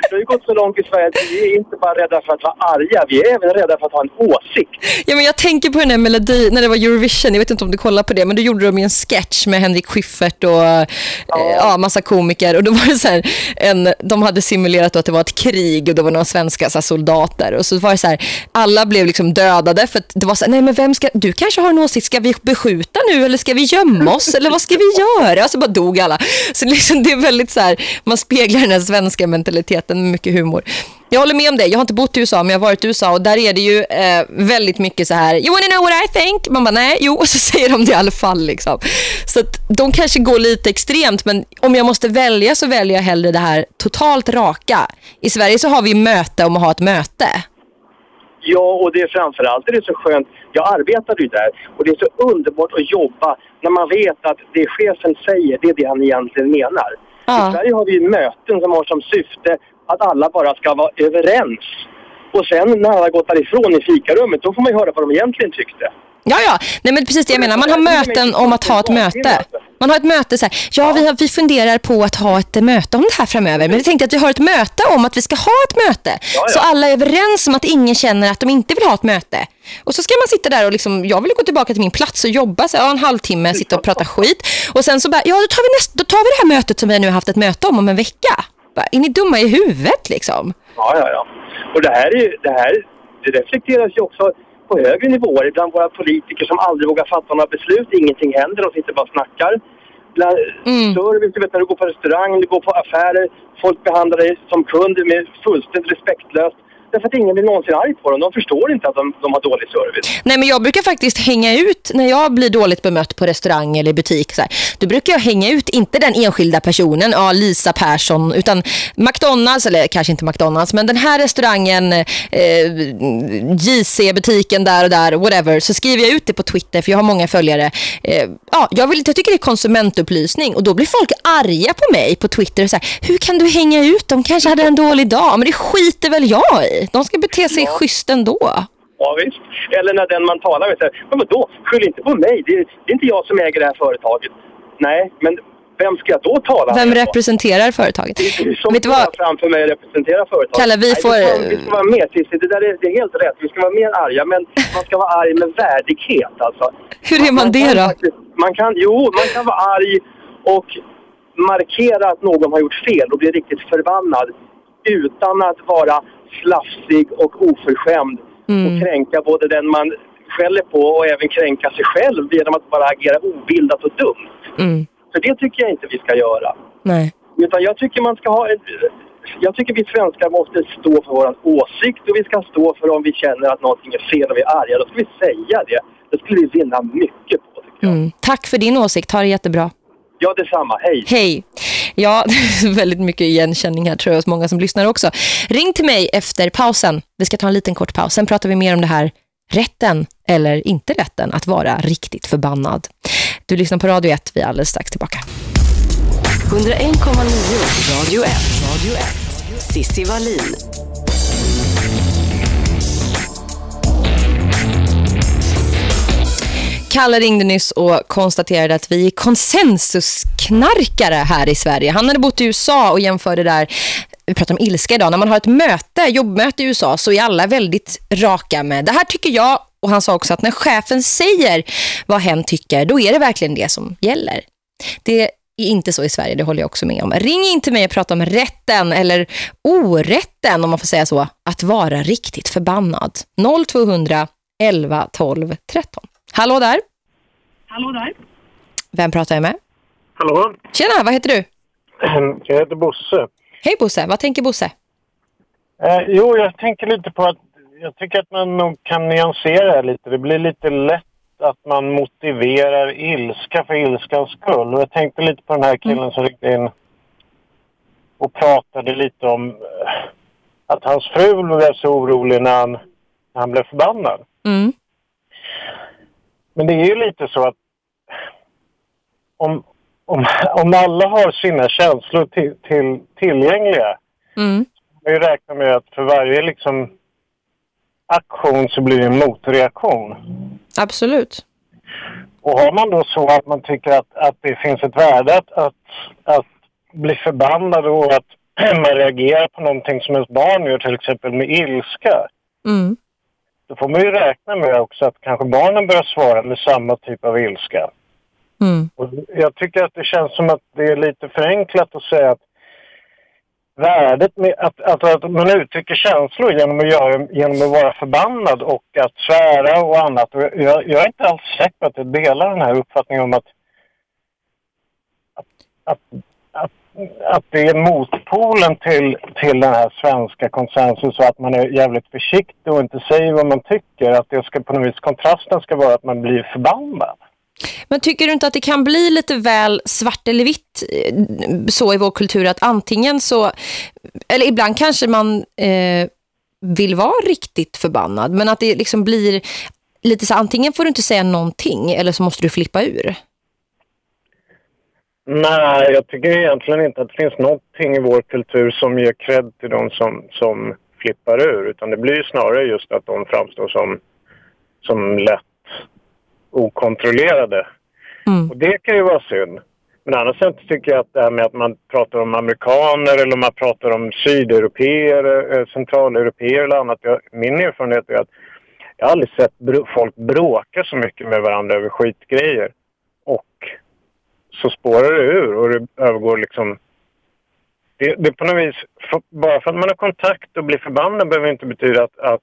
Det har ju gått så långt i Sverige att vi är inte bara rädda för att vara arga, vi är även rädda för att ha en åsikt. Ja, men jag tänker på den här melodi när det var Eurovision. Jag vet inte om du kollar på det, men då gjorde de ju en sketch med Henrik Schyffert och eh, ja, massa komiker. Och då var det så här, en, de hade simulerat att det var ett krig och det var några svenska så här, soldater. Och så var det så här, alla blev liksom dödade för att det var så här, nej men vem ska, du kanske har en åsikt, ska vi beskjuta nu eller ska vi gömma oss eller vad ska vi göra? Så bara dog alla. Så liksom, det är väldigt så här, man speglar den här svenska mentaliteten med mycket humor. Jag håller med om det. Jag har inte bott i USA, men jag har varit i USA och där är det ju eh, väldigt mycket så här, you wanna know what I think? Man bara, nej, jo, och så säger de det i alla fall liksom. Så att de kanske går lite extremt, men om jag måste välja så väljer jag hellre det här totalt raka. I Sverige så har vi möte om att ha ett möte. Ja, och det är framförallt det är så skönt. Jag arbetade ju där och det är så underbart att jobba när man vet att det chefen säger, det är det han egentligen menar. I Sverige har vi möten som har som syfte att alla bara ska vara överens. Och sen när alla gått därifrån i fikarummet, då får man ju höra vad de egentligen tyckte. Ja, ja. Nej, men precis det jag menar. Man har möten om att ha ett möte. Man har ett möte så här, ja, vi, har, vi funderar på att ha ett möte om det här framöver. Men vi tänkte att vi har ett möte om att vi ska ha ett möte. Så alla är överens om att ingen känner att de inte vill ha ett möte. Och så ska man sitta där och liksom, jag vill gå tillbaka till min plats och jobba så, här, en halvtimme, sitta och prata skit. Och sen så bara, ja då tar vi, nästa, då tar vi det här mötet som vi nu har haft ett möte om om en vecka. Bara, är ni dumma i huvudet liksom? Ja, ja, ja. Och det här, är, det här det reflekteras ju också på högre nivåer bland våra politiker som aldrig vågar fatta några beslut. Ingenting händer, de sitter bara och snackar. Bland service, du vet när du går på restaurang, du går på affärer. Folk behandlar dig som kund med fullständigt respektlöst. Därför att ingen blir någonsin arg på dem. De förstår inte att de, de har dålig service. Nej, men jag brukar faktiskt hänga ut när jag blir dåligt bemött på restaurang eller butik. Så här, då brukar jag hänga ut, inte den enskilda personen, ja, Lisa Persson, utan McDonalds, eller kanske inte McDonalds, men den här restaurangen, eh, JC-butiken där och där, whatever, så skriver jag ut det på Twitter för jag har många följare. Eh, ja, jag, vill, jag tycker det är konsumentupplysning och då blir folk arga på mig på Twitter så här, hur kan du hänga ut? De kanske hade en dålig dag, men det skiter väl jag i. De ska bete sig schysst ändå. Ja, visst. Eller när den man talar med säger, men vadå, skyll inte på mig. Det är, det är inte jag som äger det här företaget. Nej, men vem ska jag då tala Vem med? representerar företaget? Som Vet du vad? framför mig representerar företaget. Kalle, vi Nej, får- Vi ska, vi ska vara mer, Cissi. Det där är, det är helt rätt. Vi ska vara mer arga, men man ska vara arg med värdighet alltså. Hur är man det kan då? faktiskt- Man kan, jo, man kan vara arg och markera att någon har gjort fel och bli riktigt förbannad utan att vara slafsig och oförskämd Mm. och kränka både den man skäller på och även kränka sig själv genom att bara agera obildat och dumt. Mm. För det tycker jag inte vi ska göra. Nej. Utan jag tycker man ska ha ett, Jag tycker vi svenskar måste stå för vår åsikt och vi ska stå för om vi känner att någonting är fel och vi är arga. Då ska vi säga det. Det skulle vi vinna mycket på. Mm. Tack för din åsikt, ha det jättebra. Ja, detsamma. Hej! Hej. Ja, [LAUGHS] väldigt mycket igenkänning här tror jag hos många som lyssnar också. Ring till mig efter pausen. Vi ska ta en liten kort paus. Sen pratar vi mer om det här rätten eller inte rätten att vara riktigt förbannad. Du lyssnar på Radio 1. Vi är alldeles strax tillbaka. 101,9 Radio 1. Radio 1. Sissi Wallin. Kalle ringde nyss och konstaterade att vi är konsensusknarkare här i Sverige. Han hade bott i USA och jämförde där, vi pratar om ilska idag, när man har ett möte, jobbmöte i USA så är alla väldigt raka med det här tycker jag och han sa också att när chefen säger vad hen tycker, då är det verkligen det som gäller. Det är inte så i Sverige, det håller jag också med om. Ring in till mig och prata om rätten eller orätten, om man får säga så, att vara riktigt förbannad. 0200 11 12 13. Hallå där. Hallå där. Vem pratar jag med? Hallå? Tjena, vad heter du? [CLEARS THROAT] Jag heter Bosse. Hej Bosse, vad tänker Bosse? Eh, jo, jag tänker lite på att jag tycker att man nog kan nyansera det lite. Det blir lite lätt att man motiverar ilska för ilskans skull. Och jag tänkte lite på den här killen som ringde in och pratade lite om eh, att hans fru blev så orolig när han, när han blev förbannad. Mm. Men det är ju lite så att om, om, om alla har sina känslor till, till, tillgängliga Mm. man ju räkna med att för varje liksom aktion så blir det en motreaktion. Absolut. Och har man då så att man tycker att, att det finns ett värde att, att, att bli förbannad och att [CLEARS THROAT] man reagerar på någonting som ens barn gör, till exempel med ilska, Mm. Då får man ju räkna med också att kanske barnen börjar svara med samma typ av ilska. Mm. Och jag tycker att det känns som att det är lite förenklat att säga att värdet med att, att, att man uttrycker känslor genom att, göra, genom att vara förbannad och att svära och annat. Jag, jag är inte alls säker på att jag delar den här uppfattningen om att, att, att, att, att det är motpolen till, till den här svenska konsensus och att man är jävligt försiktig och inte säger vad man tycker. Att det ska på något vis, kontrasten ska vara att man blir förbannad. Men tycker du inte att det kan bli lite väl svart eller vitt eh, så i vår kultur att antingen så, eller ibland kanske man eh, vill vara riktigt förbannad men att det liksom blir lite så antingen får du inte säga någonting eller så måste du flippa ur. Nej, jag tycker egentligen inte att det finns någonting i vår kultur som ger cred till de som, som flippar ur. Utan det blir snarare just att de framstår som, som lätt okontrollerade. Och det kan ju vara synd. Men annars tycker jag att det här med att man pratar om amerikaner eller man pratar om sydeuropeer, eh, centraleuropeer eller annat. Jag, min erfarenhet är att jag har aldrig sett folk bråka så mycket med varandra över skitgrejer. Så spårar det ur och det övergår liksom... Det, det är på något vis, för, bara för att man har kontakt och blir förbannad behöver inte betyda att, att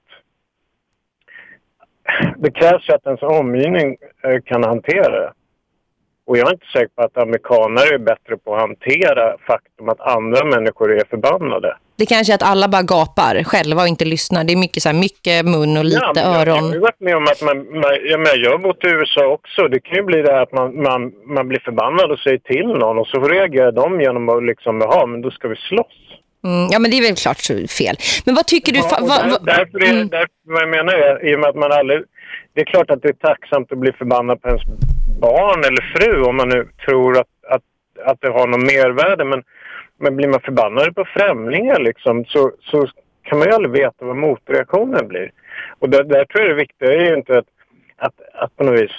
det krävs ju att ens omgivning eh, kan hantera det. Och jag är inte säker på att amerikaner är bättre på att hantera faktum att andra människor är förbannade. Det kanske är att alla bara gapar själva och inte lyssnar. Det är mycket, så här, mycket mun och lite Jag öron. har ju varit med om att man, man, jag, jag har bott i USA också. Det kan ju bli det här att man, man, man blir förbannad och säger till någon och så reagerar de genom att liksom, jaha, men då ska vi slåss. Mm, ja, men det är väl klart fel. Men vad tycker du... Ja, där, därför är, därför, vad jag menar är, i och med att man aldrig... Det är klart att det är tacksamt att bli förbannad på ens barn eller fru om man nu tror att, att, att det har någon mervärde. Men, men blir man förbannad på främlingar liksom, så, så kan man ju aldrig veta vad motreaktionen blir. Och där, där tror jag det viktiga är ju inte att, att, att på något vis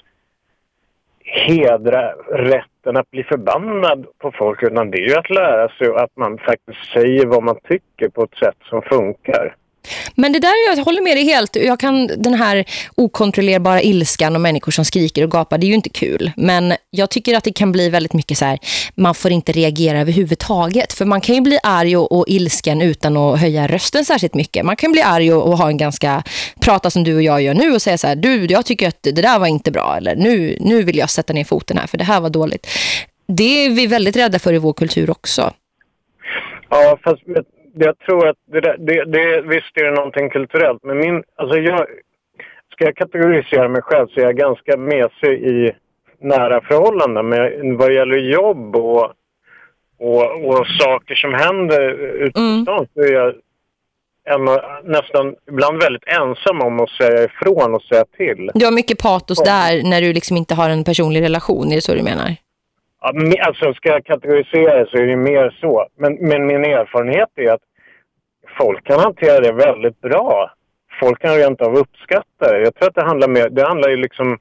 hedra rätten att bli förbannad på folk utan det är ju att lära sig att man faktiskt säger vad man tycker på ett sätt som funkar. Men det där, jag håller med dig helt. Jag kan, den här okontrollerbara ilskan och människor som skriker och gapar, det är ju inte kul. Men jag tycker att det kan bli väldigt mycket så här, man får inte reagera överhuvudtaget. För man kan ju bli arg och, och ilsken utan att höja rösten särskilt mycket. Man kan bli arg och, och ha en ganska, prata som du och jag gör nu och säga så här, du, jag tycker att det där var inte bra. Eller nu, nu vill jag sätta ner foten här för det här var dåligt. Det är vi väldigt rädda för i vår kultur också. Ja, fast vet- jag tror att det, där, det, det, visst är det någonting kulturellt. Men min, alltså jag, ska jag kategorisera mig själv så är jag ganska mesig i nära förhållanden. Men vad gäller jobb och, och, och saker som händer på stan så är jag en, nästan ibland väldigt ensam om att säga ifrån och säga till. Du har mycket patos där när du liksom inte har en personlig relation, är det så du menar? Ja, men, alltså ska jag kategorisera det så är det mer så. Men, men min erfarenhet är att folk kan hantera det väldigt bra. Folk kan rent av uppskatta det. Jag tror att det handlar mer, det handlar ju liksom...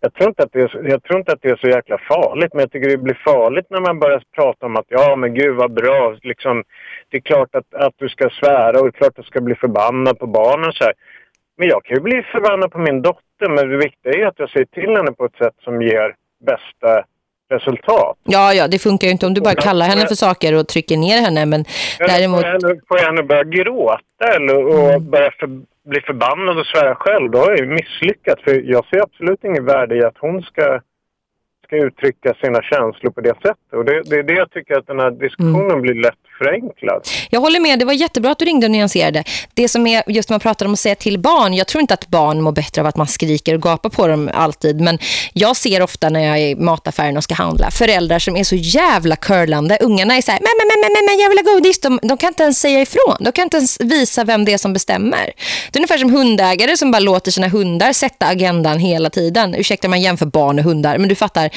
Jag tror, inte att det är, så- jag tror inte att det är så jäkla farligt, men jag tycker det blir farligt när man börjar prata om att ja men gud vad bra, liksom, det är klart att, att du ska svära och det är klart att du ska bli förbannad på barnen och så här. Men jag kan ju bli förbannad på min dotter, men det viktiga är ju att jag säger till henne på ett sätt som ger bästa resultat. Ja, ja, det funkar ju inte om du bara kallar henne för saker och trycker ner henne, men Eller däremot... får, jag henne, börja gråta eller och börja för, bli förbannad och svära själv, då har jag ju misslyckats. För jag ser absolut ingen värde i att hon ska, ska uttrycka sina känslor på det sättet. Och det, det är det jag tycker att den här diskussionen blir lätt förenklad. Jag håller med, det var jättebra att du ringde och nyanserade. Det som är, just man pratar om att säga till barn, jag tror inte att barn mår bättre av att man skriker och gapar på dem alltid. Men jag ser ofta när jag är i mataffären och ska handla, föräldrar som är så jävla curlande. Ungarna är så här, men, men, men, men, men jag vill ha godis. De, de kan inte ens säga ifrån. De kan inte ens visa vem det är som bestämmer. Det är ungefär som hundägare som bara låter sina hundar sätta agendan hela tiden. Ursäkta man jämför barn och hundar, men du fattar.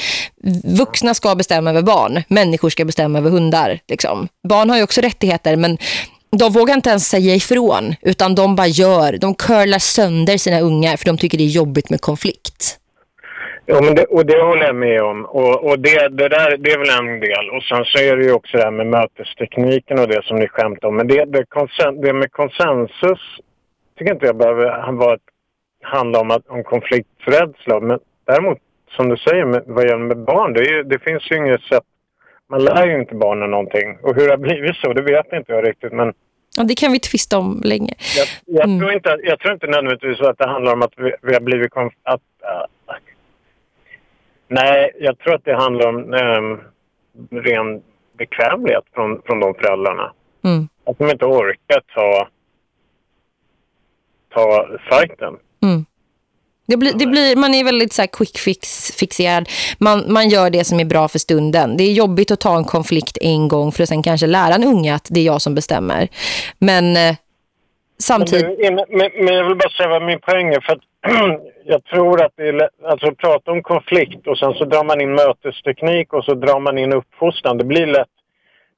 Vuxna ska bestämma över barn. Människor ska bestämma över hundar. Liksom. Barn har ju också rättigheter, men de vågar inte ens säga ifrån. Utan de bara gör. De curlar sönder sina ungar för de tycker det är jobbigt med konflikt. Ja, men det, och det håller jag med om. Och, och det, det, där, det är väl en del. Och sen så är det ju också det här med mötestekniken och det som ni skämtar om. Men det, det, konsen, det med konsensus tycker inte jag behöver vara ett, handla om, att, om konflikträdsla. Men däremot, som du säger, med, vad gäller med barn, det, ju, det finns ju inget sätt. Man lär ju inte barnen någonting. Och hur det har blivit så, det vet inte jag riktigt. Men Ja, det kan vi tvista om länge. jag, jag, tror, inte, jag tror inte nödvändigtvis att det handlar om att vi, vi har blivit... Konf- att, äh, nej, jag tror att det handlar om ähm, ren bekvämlighet från, från de föräldrarna. Mm. Att de inte orkar ta, ta fighten. Det blir, det blir, man är väldigt så här quick fix fixerad. Man, man gör det som är bra för stunden. Det är jobbigt att ta en konflikt en gång för att sen kanske lära en unge att det är jag som bestämmer. Men eh, samtidigt... Men, men, men jag vill bara säga vad min poäng är. För att [CLEARS THROAT] jag tror att det är alltså att prata om konflikt och sen så drar man in mötesteknik och så drar man in uppfostran. Det blir lätt,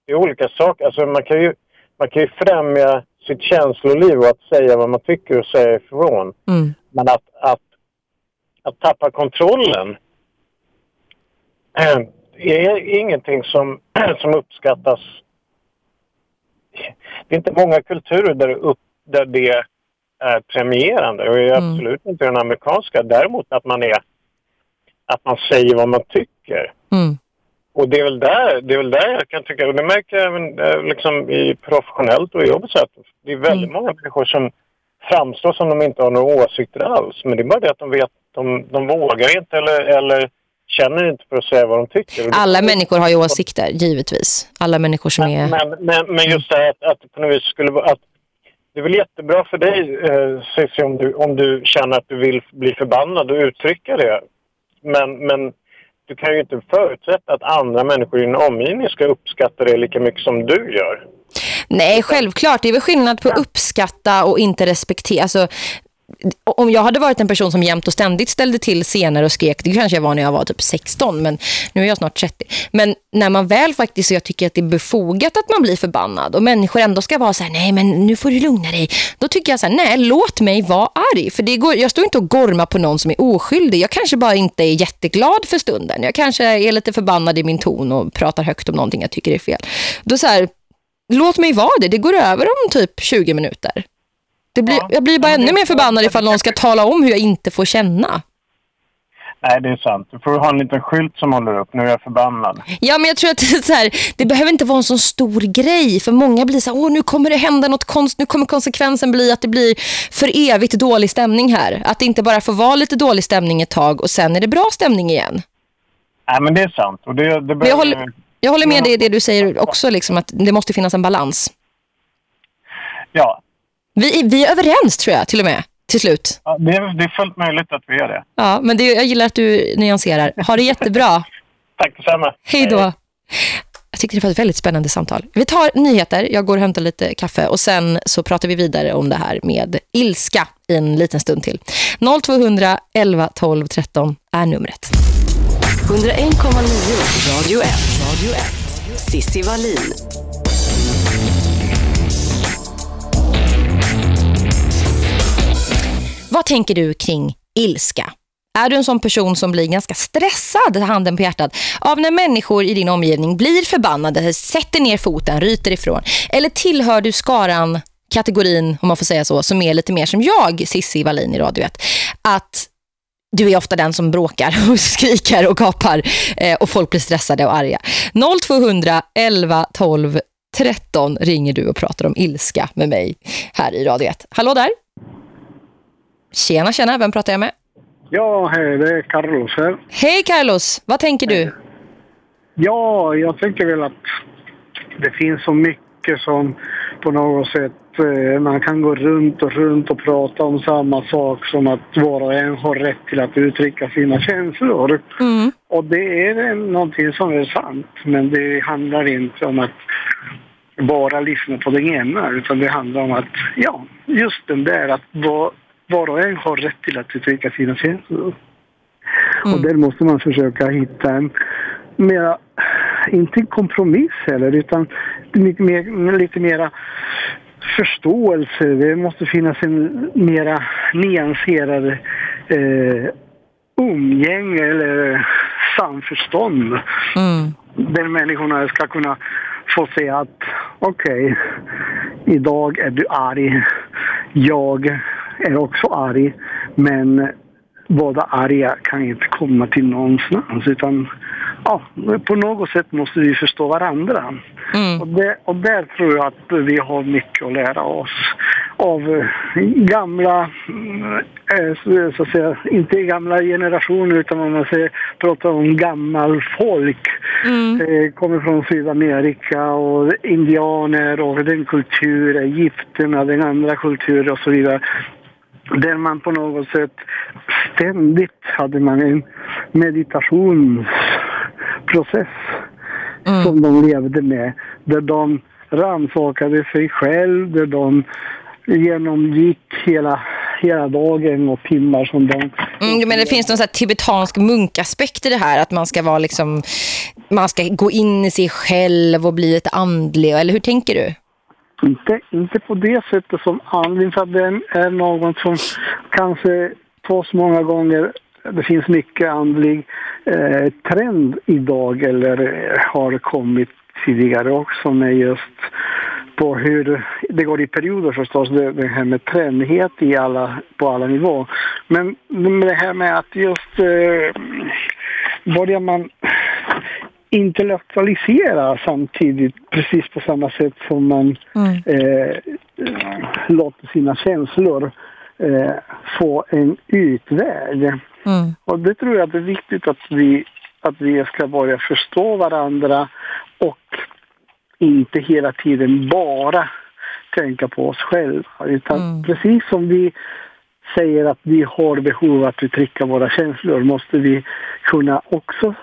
det är olika saker. Alltså man kan ju, man kan ju främja sitt känsloliv och att säga vad man tycker och säga ifrån. Mm. Men att, att, att tappa kontrollen eh, är ingenting som, [CLEARS THROAT] som uppskattas. Det är inte många kulturer där det, upp, där det är premierande och är Mm. absolut inte den amerikanska. Däremot att man är att man säger vad man tycker. Mm. Och det är väl där, det är väl där jag kan tycka, och det märker jag även eh, liksom i professionellt och i jobbet, så att det är väldigt många människor som framstår som de inte har några åsikter alls. Men det är bara det att de vet, de, de vågar inte eller, eller känner inte för att säga vad de tycker. Alla människor har ju åsikter, givetvis. Alla människor som är... Men, men, men just det här att, att på något vis skulle vara... Att det är väl jättebra för dig, eh, Cissi, om du, om du känner att du vill bli förbannad och uttrycka det. Men, men du kan ju inte förutsätta att andra människor i din omgivning ska uppskatta det lika mycket som du gör. Nej, självklart. Det är väl skillnad på uppskatta och inte respektera. Alltså, om jag hade varit en person som jämt och ständigt ställde till scener och skrek, det kanske jag var när jag var typ 16, men nu är jag snart 30. Men när man väl faktiskt, jag tycker att det är befogat att man blir förbannad och människor ändå ska vara så här, nej men nu får du lugna dig. Då tycker jag så här, nej låt mig vara arg. För det går, jag står inte och gormar på någon som är oskyldig. Jag kanske bara inte är jätteglad för stunden. Jag kanske är lite förbannad i min ton och pratar högt om någonting jag tycker är fel. Då så här, låt mig vara det. Det går över om typ 20 minuter. Det blir, jag blir bara ännu mer förbannad ifall någon ska tala om hur jag inte får känna. Nej, det är sant. Du får ha en liten skylt som håller upp. Nu är jag förbannad. Ja, men jag tror att det, så här, det behöver inte vara en sån stor grej. För många blir så här, åh nu kommer det hända något konst. Nu kommer konsekvensen bli att det blir för evigt dålig stämning här. Att det inte bara får vara lite dålig stämning ett tag och sen är det bra stämning igen. Nej, men det är sant. Och det, det Men jag behöver- håller, jag håller med dig i det du säger också, liksom, att det måste finnas en balans. Ja. Vi, vi är överens tror jag till och med, till slut. Ja, det, är, det är fullt möjligt att vi är det. Ja, men det, jag gillar att du nyanserar. Ha det jättebra. [LAUGHS] Tack detsamma. Hej då. Jag tyckte det var ett väldigt spännande samtal. Vi tar nyheter, jag går och hämtar lite kaffe och sen så pratar vi vidare om det här med ilska i en liten stund till. 0200 11 12 13 är numret. 101,9 Radio 1. Radio 1. Sissi Wallin. Vad tänker du kring ilska? Är du en sån person som blir ganska stressad, handen på hjärtat, av när människor i din omgivning blir förbannade, sätter ner foten, ryter ifrån? Eller tillhör du skaran, kategorin, om man får säga så, som är lite mer som jag, Sissi Wallin i Radio 1, att du är ofta den som bråkar [LAUGHS] och skriker och gapar eh, och folk blir stressade och arga. 0200 11 12 13 ringer du och pratar om ilska med mig här i Radio 1. Hallå där! Tjena, tjena. Vem pratar jag med? Ja, hej, det är Carlos här. Hej Carlos, vad tänker du? Ja, jag tänker väl att det finns så mycket som på något sätt eh, man kan gå runt och runt och prata om samma sak som att var och en har rätt till att uttrycka sina känslor. Och det är någonting som är sant, men det handlar inte om att bara lyssna på den ena, utan det handlar om att, ja, just den där att var, var och en har rätt till att uttrycka sina känslor. Och där måste man försöka hitta en mera, inte en kompromiss heller, utan mycket mer, lite mera förståelse. Det måste finnas en mera nyanserad eh, umgänge eller samförstånd. Där människorna ska kunna få säga att okej, idag är du arg. Jag är också arg. Men båda arga kan inte komma till någonstans. Utan ja, på något sätt måste vi förstå varandra. Och, det, och där tror jag att vi har mycket att lära oss av eh, gamla, mm, eh, så- att säga, inte gamla generationer utan om man säger, pratar om gammal folk. Eh, kommer från Sydamerika och indianer och den kulturen, Egypterna, den andra kulturen och så vidare. Där man på något sätt ständigt hade man en meditationsprocess som de levde med. Där de rannsakade sig själv, där de genomgick hela, hela dagen och timmar som de... Mm, men det finns någon så tibetansk munkaspekt i det här att man ska vara liksom man ska gå in i sig själv och bli lite andlig eller hur tänker du? Inte, inte på det sättet som andning, för den är något som kanske tas många gånger. Det finns mycket andlig eh, trend idag, eller eh, har kommit tidigare också med just på hur det går i perioder förstås, det, det här med trendighet i alla, på alla nivåer. Men det här med att just eh, börjar man intellektualisera samtidigt precis på samma sätt som man eh, låter sina känslor eh, få en utväg. Och det tror jag att det är viktigt att vi att vi ska börja förstå varandra och inte hela tiden bara tänka på oss själva. Utan precis som vi säger att vi har behov att uttrycka våra känslor måste vi kunna också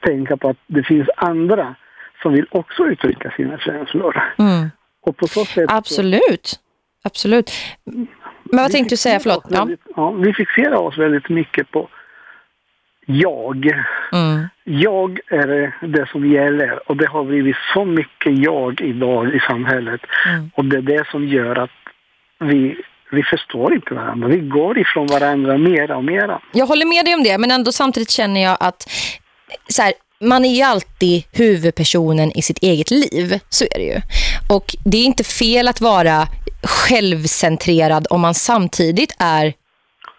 tänka på att det finns andra som vill också uttrycka sina känslor. Mm. Och på så sätt... Absolut. Absolut. Men vad tänkte du säga? Förlåt. Ja. Väldigt, ja, vi fixerar oss väldigt mycket på jag. Mm. Jag är det- det som gäller och det har blivit så mycket jag idag i samhället. Mm. Och det är det som gör att vi, vi förstår inte varandra. Vi går ifrån varandra mera och mera. Jag håller med dig om det, men ändå samtidigt känner jag att så här, man är ju alltid huvudpersonen i sitt eget liv. Så är det ju. Och det är inte fel att vara självcentrerad om man samtidigt är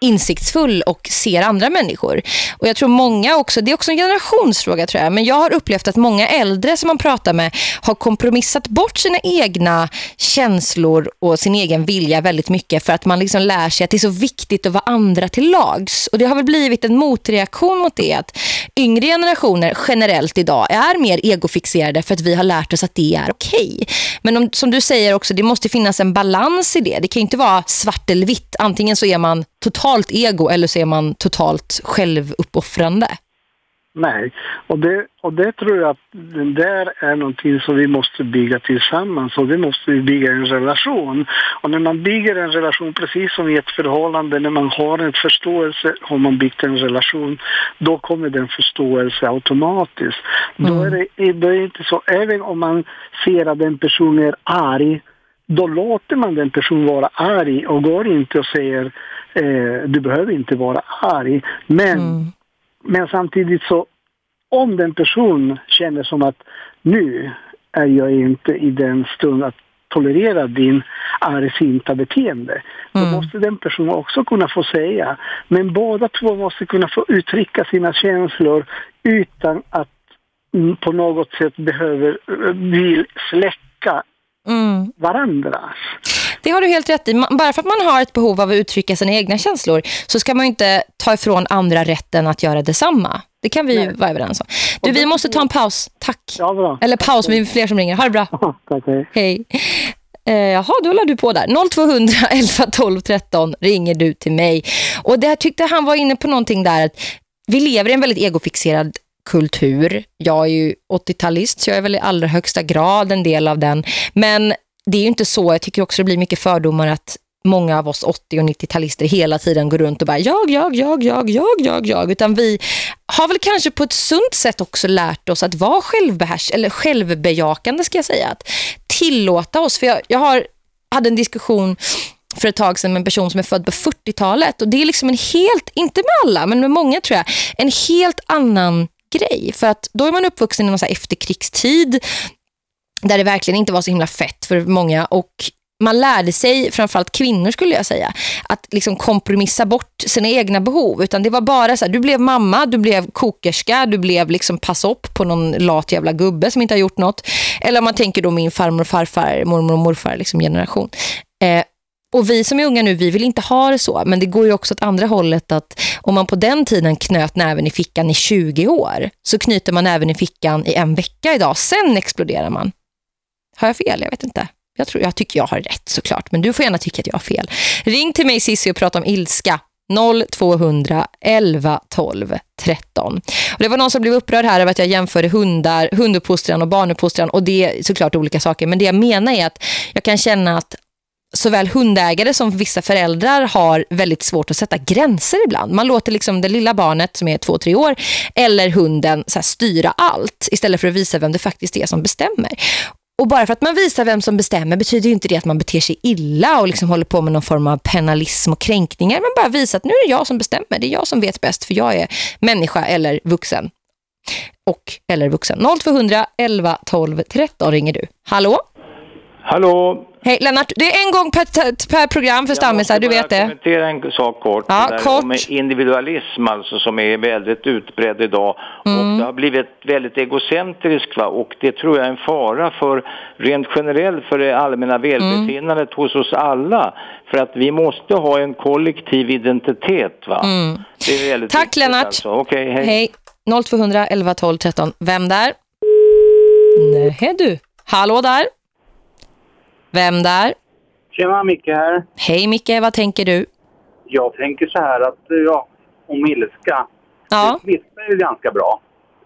insiktsfull och ser andra människor. Och jag tror många också, det är också en generationsfråga tror jag, men jag har upplevt att många äldre som man pratar med har kompromissat bort sina egna känslor och sin egen vilja väldigt mycket för att man liksom lär sig att det är så viktigt att vara andra till lags. Och det har väl blivit en motreaktion mot det att yngre generationer generellt idag är mer egofixerade för att vi har lärt oss att det är okej. Men om, som du säger också, det måste finnas en balans i det. Det kan ju inte vara svart eller vitt. Antingen så är man totalt ego eller så är man totalt självuppoffrande. Nej, och det, och det tror jag att det där är någonting som vi måste bygga tillsammans och det måste vi bygga en relation. Och när man bygger en relation, precis som i ett förhållande, när man har en förståelse, har man byggt en relation, då kommer den förståelse automatiskt. Då, är det, då är det inte så, även om man ser att en person är arg, då låter man den personen vara arg och går inte och säger eh, du behöver inte vara arg. Men men samtidigt så, om den person känner som att nu är jag inte i den stund att tolerera din argsinta beteende, då måste den personen också kunna få säga. Men båda två måste kunna få uttrycka sina känslor utan att mm, på något sätt behöver eh, vill släcka varandras. Det har du helt rätt i. Bara för att man har ett behov av att uttrycka sina egna känslor så ska man inte ta ifrån andra rätten att göra detsamma. Det kan vi ju vara överens om. Du, vi måste ta en paus. Tack. Eller paus, men vi är fler som ringer. Ha det bra. Tack, hej. Hej. Eh, jaha, då la du på där. 0200 11 12 13 ringer du till mig. Och där tyckte han var inne på någonting där att vi lever i en väldigt egofixerad kultur. Jag är ju 80-talist så jag är väl i allra högsta grad en del av den. Men det är ju inte så. Jag tycker också det blir mycket fördomar att många av oss 80- och 90-talister hela tiden går runt och bara jag, jag, jag, jag, jag, jag, jag. Utan vi har väl kanske på ett sunt sätt också lärt oss att vara självbehärs eller självbejakande ska jag säga. Att tillåta oss. För jag, jag har, hade en diskussion för ett tag sedan med en person som är född på 40-talet och det är liksom en helt, inte med alla men med många tror jag, en helt annan grej. För att då är man uppvuxen i någon så här efterkrigstid där det verkligen inte var så himla fett för många och man lärde sig, framförallt kvinnor skulle jag säga, att liksom kompromissa bort sina egna behov. Utan det var bara så här, du blev mamma, du blev kokerska, du blev liksom pass upp på någon lat jävla gubbe som inte har gjort något. Eller om man tänker då min farmor och farfar, mormor och morfar liksom generation. Eh, och vi som är unga nu, vi vill inte ha det så. Men det går ju också åt andra hållet att om man på den tiden knöt näven i fickan i 20 år så knyter man näven i fickan i en vecka idag. Sen exploderar man. Har jag fel? Jag vet inte. Jag, tror, jag tycker jag har rätt såklart, men du får gärna tycka att jag har fel. Ring till mig Sissi och prata om ilska. 0200 11 12 13. Och det var någon som blev upprörd här över att jag jämförde hundar, hunduppfostran och barnuppfostran och det är såklart olika saker. Men det jag menar är att jag kan känna att såväl hundägare som vissa föräldrar har väldigt svårt att sätta gränser ibland. Man låter liksom det lilla barnet som är två, tre år eller hunden så här, styra allt istället för att visa vem det faktiskt är som bestämmer. Och bara för att man visar vem som bestämmer betyder ju inte det att man beter sig illa och liksom håller på med någon form av penalism och kränkningar. Man bara visar att nu är det jag som bestämmer. Det är jag som vet bäst för jag är människa eller vuxen. Och eller vuxen. 0200 11 12 13 ringer du. Hallå? Hallå? Hej Lennart, det är en gång per, per program för stammisar, du vet det. kommentera en sak kort. Ja, det kort. Om individualism alltså som är väldigt utbredd idag. Och det har blivit väldigt egocentriskt va? och det tror jag är en fara för rent generellt för det allmänna välbefinnandet hos oss alla. För att vi måste ha en kollektiv identitet va. Mm. Det är väldigt Tack viktigt, Lennart. Alltså. Okej, hej. Hej. 0200 11 12 13. Vem där? Nej du. Hallå där. Vem där? Tjena, Micke här. Hej Micke, vad tänker du? Jag tänker så här att, eh, ja, om ilska. Ja. Det smittar ju ganska bra.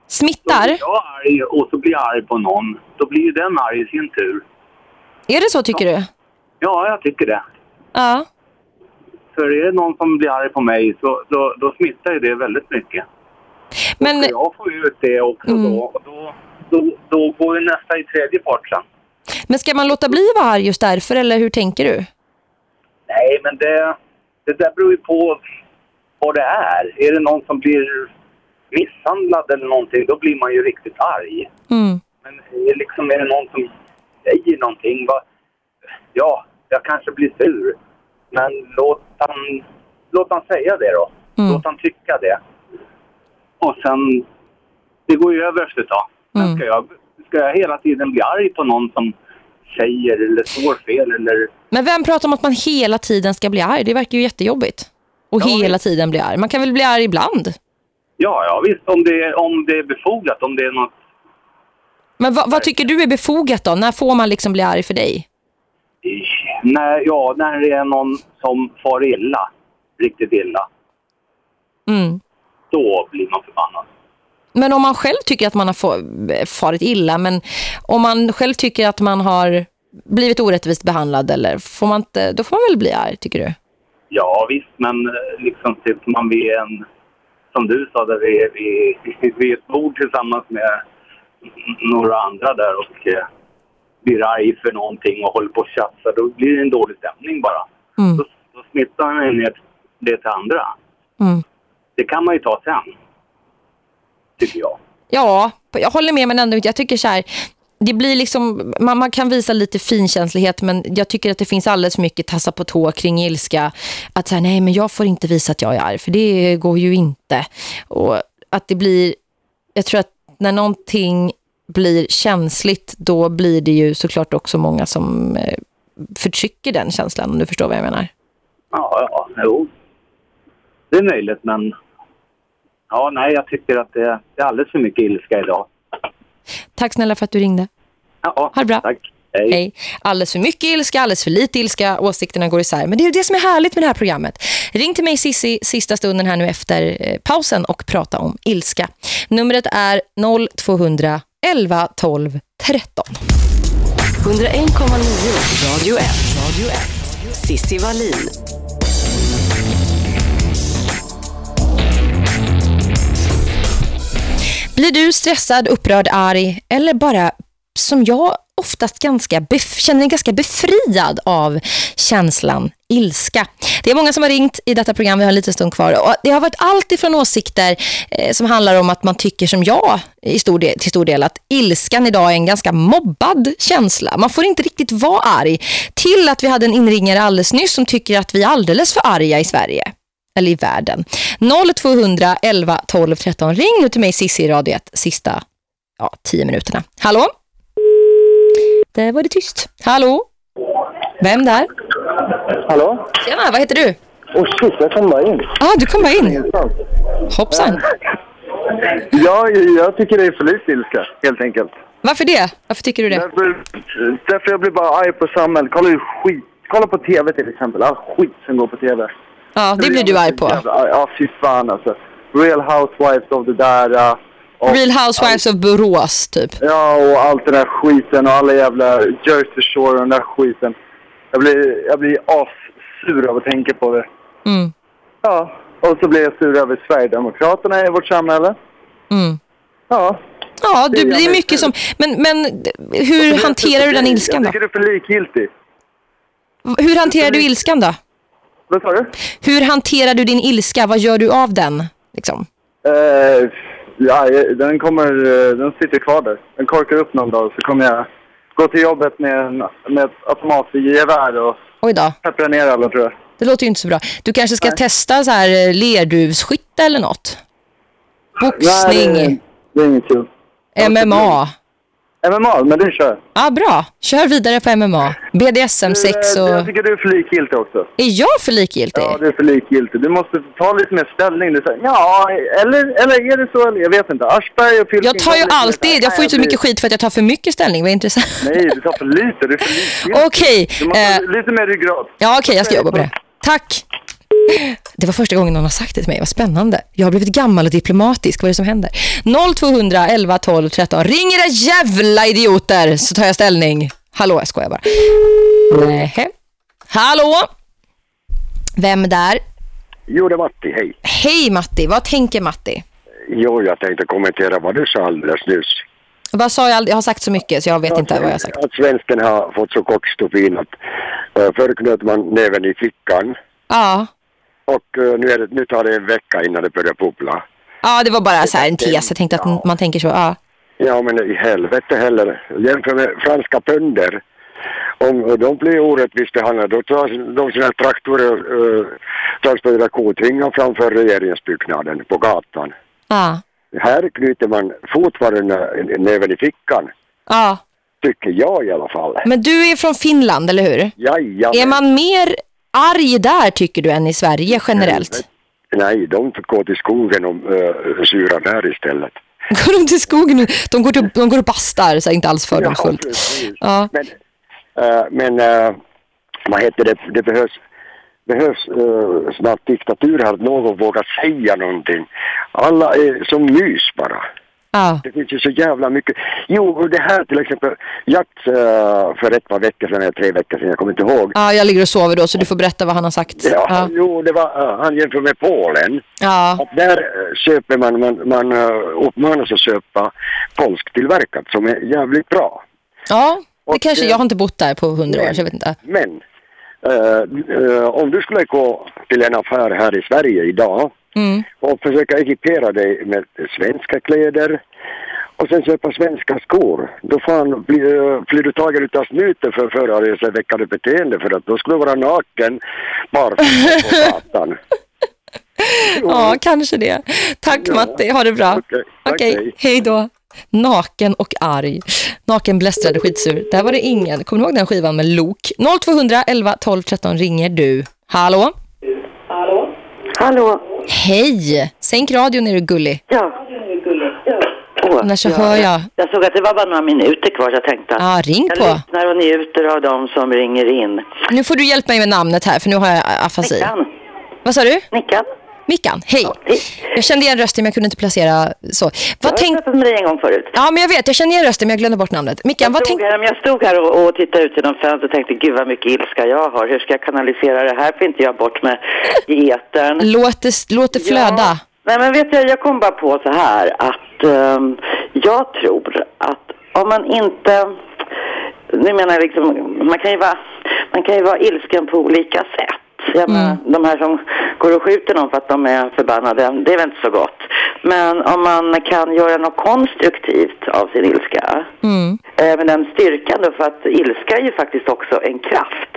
Smittar? Då blir jag arg och så blir jag arg på någon. Då blir ju den arg i sin tur. Är det så tycker du? Ja, jag tycker det. Ja. För är det någon som blir arg på mig så då, då smittar ju det väldigt mycket. Men... Och jag får ut det också Mm. då. Då, då. Då går ju nästa i tredje part sen. Men ska man låta bli vara arg just därför eller hur tänker du? Nej, men det, det där beror ju på vad det är. Är det någon som blir misshandlad eller någonting, då blir man ju riktigt arg. Mm. Men liksom, är det någon som säger någonting, va? ja, jag kanske blir sur. Men låt han, låt han säga det då. Mm. Låt han tycka det. Och sen, det går ju över efter ett tag. Mm. Men ska jag, ska jag hela tiden bli arg på någon som säger eller står fel eller... Men vem pratar om att man hela tiden ska bli arg? Det verkar ju jättejobbigt. Och hela tiden bli arg. Man kan väl bli arg ibland? Ja, ja visst, om det, är- om det är befogat, om det är något... Men vad, vad tycker du är befogat då? När får man liksom bli arg för dig? När, ja, när det är någon som far illa, riktigt illa, Mm. då blir man förbannad. Men om man själv tycker att man har få- farit illa, men om man själv tycker att man har blivit orättvist behandlad, eller får man inte, då får man väl bli arg, tycker du? Ja, visst, men eh, liksom sitter man vid en, som du sa, där vi, vi, [LAUGHS] vid ett bord tillsammans med några andra där och eh, blir arg för någonting och håller på att tjafsa, då blir det en dålig stämning bara. Mm. Då, då smittar man ner det till andra. Mm. Det kan man ju ta sen, tycker jag. Ja, jag håller med men ändå inte. Jag tycker så här, det blir liksom, man, man kan visa lite finkänslighet men jag tycker att det finns alldeles mycket tassa på tå kring ilska. Att säga nej men jag får inte visa att jag är arg för det går ju inte. Och att det blir, jag tror att när någonting blir känsligt då blir det ju såklart också många som eh, förtrycker den känslan om du förstår vad jag menar. Ja, ja, jo. Det är möjligt, men... Ja, nej, jag tycker att det, det är alldeles för mycket ilska idag. Tack snälla för att du ringde. Ja, ha det bra. Tack. Hej. Alldeles för mycket ilska, alldeles för lite ilska. Åsikterna går isär. Men det är ju det som är härligt med det här programmet. Ring till mig Sissi sista stunden här nu efter eh, pausen och prata om ilska. Numret är 0200 11 12 13. 101,9 Radio 1. Radio 1. Sissi Wallin. Blir du stressad, upprörd, arg eller bara som jag oftast ganska känner mig ganska befriad av känslan ilska. Det är många som har ringt i detta program, vi har en liten stund kvar. Och det har varit allt ifrån åsikter eh, som handlar om att man tycker som jag i stor del, till stor del att ilskan idag är en ganska mobbad känsla. Man får inte riktigt vara arg. Till att vi hade en inringare alldeles nyss som tycker att vi är alldeles för arga i Sverige eller i världen. 0200 11 12 13. Ring nu till mig Sissi i Radio 1 sista ja, 10 minuterna. Hallå? Där var det tyst. Hallå? Vem där? Hallå? Tjena, vad heter du? Åh shit, jag kom bara in. Ja, ah, du kom bara in. Hoppsan. Ja, jag tycker det är för lite ilska, helt enkelt. Varför det? Varför tycker du det? Därför, därför jag blir bara arg på samhället. Kolla skit... Kolla på tv till exempel. All skit som går på tv. Ja, det blir du arg på. Jävla- Ja, fy fan alltså. Real Housewives of the där. och- Real Housewives of Borås, typ. Ja, och allt den där skiten och alla jävla Jersey Shore och den där skiten. Jag blir, jag blir assur av att tänka på det. Mm. Ja, och så blir jag sur över Sverigedemokraterna i vårt samhälle. Mm. Ja. Ja, Det du blir mig mycket som... Men, men hur hanterar du den ilskan då? Jag tycker du är för likgiltig. Hur hanterar du ilskan då? Vad sa du? Hur hanterar du din ilska? Vad gör du av den? Liksom? Eh, ja, den kommer, eh, den sitter kvar där. Den korkar upp någon dag så kommer jag gå till jobbet med, en, med ett automatgevär och Oj då. peppra ner alla tror jag. Det låter ju inte så bra. Du kanske ska testa så här eh, lerduvsskytte eller något? Boxning, Nej, det, det är inget kul. MMA. MMA, men du kör. Ja, bra. Kör vidare på MMA. BDSM, sex och... Jag tycker du är för likgiltig också. Är jag för likgiltig? Ja, du är för likgiltig. Du måste ta lite mer ställning. Du säger, ja, eller, eller är det så? Eller, jag vet inte. Aschberg och Fylking... Jag tar ju alltid, jag får ju så mycket skit för att jag tar för mycket ställning. Vad intressant. Nej, du tar för lite. Du är för [LAUGHS] likgiltig. Okej. Du måste eh, lite mer ryggrad. Ja, okej, jag ska jobba på det. Tack. Det var första gången någon har sagt det till mig. Vad spännande. Jag har blivit gammal och diplomatisk. Vad är det som händer? 0200 11 12 13. Ring era jävla idioter så tar jag ställning. Hallå, jag skojar bara. Nej. Hallå? Vem där? Jo, det är Matti, hej. Hej Matti, vad tänker Matti? Jo, jag tänkte kommentera vad du sa alldeles nyss. Vad sa jag? Jag har sagt så mycket så jag vet inte vad jag har sagt. Att svensken har fått så kort stofin att uh, förr knöt man näven i fickan Ja. Och uh, nu, är det, nu tar det en vecka innan det börjar puppla. Ja, det var bara så en tes. Jag tänkte att man tänker så. Ja. Ja, men i helvete heller. Jämför med franska bönder. Om de blir orättvist behandlade, då tar de sina traktorer uh, transporterar kotingar framför regeringsbyggnaden på gatan. Ja. Här knyter man fortfarande näven i fickan, Ja. tycker jag i alla fall. Men du är från Finland, eller hur? Jajamän. Är man mer arg där tycker du än i Sverige generellt? Nej, de går till skogen och uh, surar där istället. [LAUGHS] Går de till skogen? De går, till, de går och bastar, så inte alls fördomsfullt. precis. Ja. Men, eh, men eh, vad heter det, det behövs, behövs uh, snart diktatur här, att någon vågar säga någonting. Alla är som mys bara. Ja. Det finns ju så jävla mycket. Jo, det här till exempel, jakt uh, för ett par veckor sedan, eller tre veckor sedan, jag kommer inte ihåg. ja, jag ligger och sover då så du får berätta vad han har sagt. Ja, Ja. jo, det var, uh, han jämför med Polen. Ja. Att där eh, köper man, man, man uppmanas att köpa polsktillverkat som är jävligt bra. Ja, det Och, kanske, eh, jag har inte bott där på hundra år så jag vet inte. Men eh, eh, om du skulle gå till en affär här i Sverige idag Mm. och försöka ekipera dig med svenska kläder och sen köpa svenska skor, då fan blir, blir du tagen utav snuten för förargelseväckande beteende för att då skulle du vara naken barfota på gatan. [LAUGHS] Ja, kanske det. Tack Ja. Matti, ha det bra. Okej, Okej, tack, hej. då. Naken och arg. Naken, blästrad och skitsur. Där var det ingen. Kommer du ihåg den skivan med Lok? 0200 11 12 13 ringer du. Hallå? Hallå? Hallå? Hej! Sänk radion är du gullig. Ja. Åh, Annars så ja, hör jag. Jag såg att det var bara några minuter kvar så jag tänkte att Ja, ring jag på. lyssnar och njuter av dem som ringer in. Nu får du hjälpa mig med namnet här för nu har jag afasi. Mickan. Vad sa du? Mickan. Mickan, hej. Jag kände igen rösten men jag kunde inte placera så. Jag Vad har tänk... pratat med dig en gång förut. Ja, men jag vet. Jag känner igen rösten men jag glömde bort namnet. Mickan, vad Jag tänk... stod, här, jag stod här och, och tittade ut genom fönstret och tänkte gud vad mycket ilska jag har. Hur ska jag kanalisera det här? Får inte jag bort med getern? Låt det, låt det flöda. Nej men vet du, jag kom bara på så här att ehm, jag tror att om man inte, nu menar jag liksom, man kan ju vara, man kan ju vara ilsken på olika sätt. Jag menar, de här som går och skjuter någon för att de är förbannade, det är väl inte så gott. Men om man kan göra något konstruktivt av sin ilska, Mm. eh, med den styrkan då, för att ilska är ju faktiskt också en kraft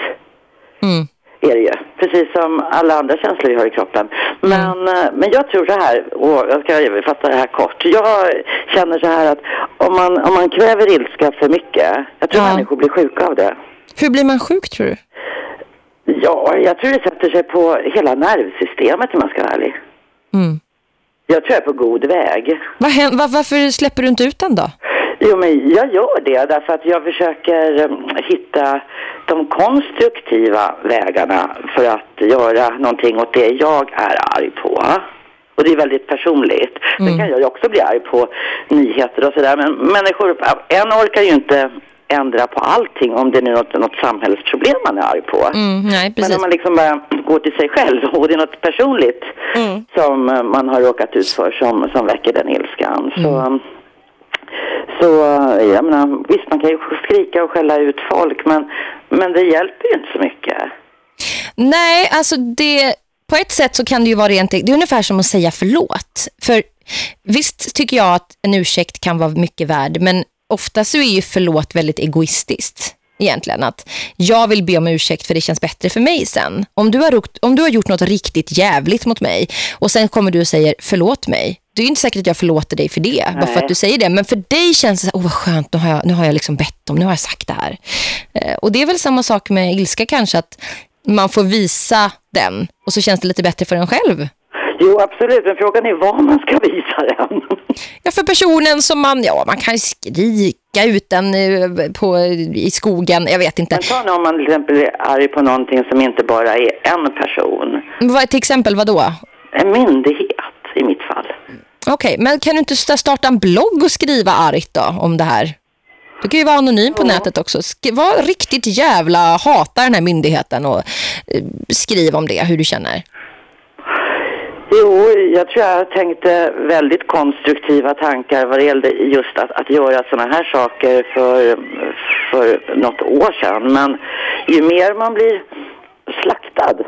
Mm. är det ju. Precis som alla andra känslor vi har i kroppen. Men, eh, men jag tror så här, och jag ska fatta det här kort. Jag känner så här att om man, om man kväver ilska för mycket, jag tror människor blir sjuka av det. Hur blir man sjuk tror du? Ja, jag tror det sätter sig på hela nervsystemet om man ska vara ärlig. Mm. Jag tror jag är på god väg. Vad hän- va- varför släpper du inte ut den då? Jo, men jag gör det därför att jag försöker eh, hitta de konstruktiva vägarna för att göra någonting åt det jag är arg på. Och det är väldigt personligt. Sen kan jag ju också bli arg på nyheter och sådär. Men människor, en orkar ju inte ändra på allting om det är något, något samhällsproblem man är arg på. Mm, nej, Men om man liksom bara går till sig själv och det är något personligt som eh, man har råkat ut för som, som väcker den ilskan. Så, så eh, jag menar, visst man kan ju skrika och skälla ut folk men, men det hjälper ju inte så mycket. Nej, alltså det på ett sätt så kan det ju vara rent det är ungefär som att säga förlåt. För visst tycker jag att en ursäkt kan vara mycket värd, men ofta så är ju förlåt väldigt egoistiskt egentligen att jag vill be om ursäkt för det känns bättre för mig sen. Om du har, om du har gjort något riktigt jävligt mot mig och sen kommer du och säger förlåt mig, det är inte säkert att jag förlåter dig för det. Bara för Nej. att du säger det. Men för dig känns det så åh vad skönt, nu har jag, nu har jag liksom bett om, nu har jag sagt det här. Eh, och det är väl samma sak med ilska kanske, att man får visa den. Och så känns det lite bättre för en själv. Jo, absolut. Men frågan är vad man ska visa den. Ja, för personen som man, ja man kan skrika ut den eh, på, i skogen, jag vet inte. Men ta nu om man till exempel är arg på någonting som inte bara är en person. Vad, till exempel vad då? En myndighet i mitt fall. Okej, men kan du inte sta- starta en blogg och skriva argt då om det här? Du kan ju vara anonym på nätet också. Sk var riktigt jävla hata den här myndigheten och eh, skriv om det, hur du känner. Jo, jag tror jag tänkte väldigt konstruktiva tankar vad det gällde just att, att göra sådana här saker för, för något år sedan. Men ju mer man blir slaktad,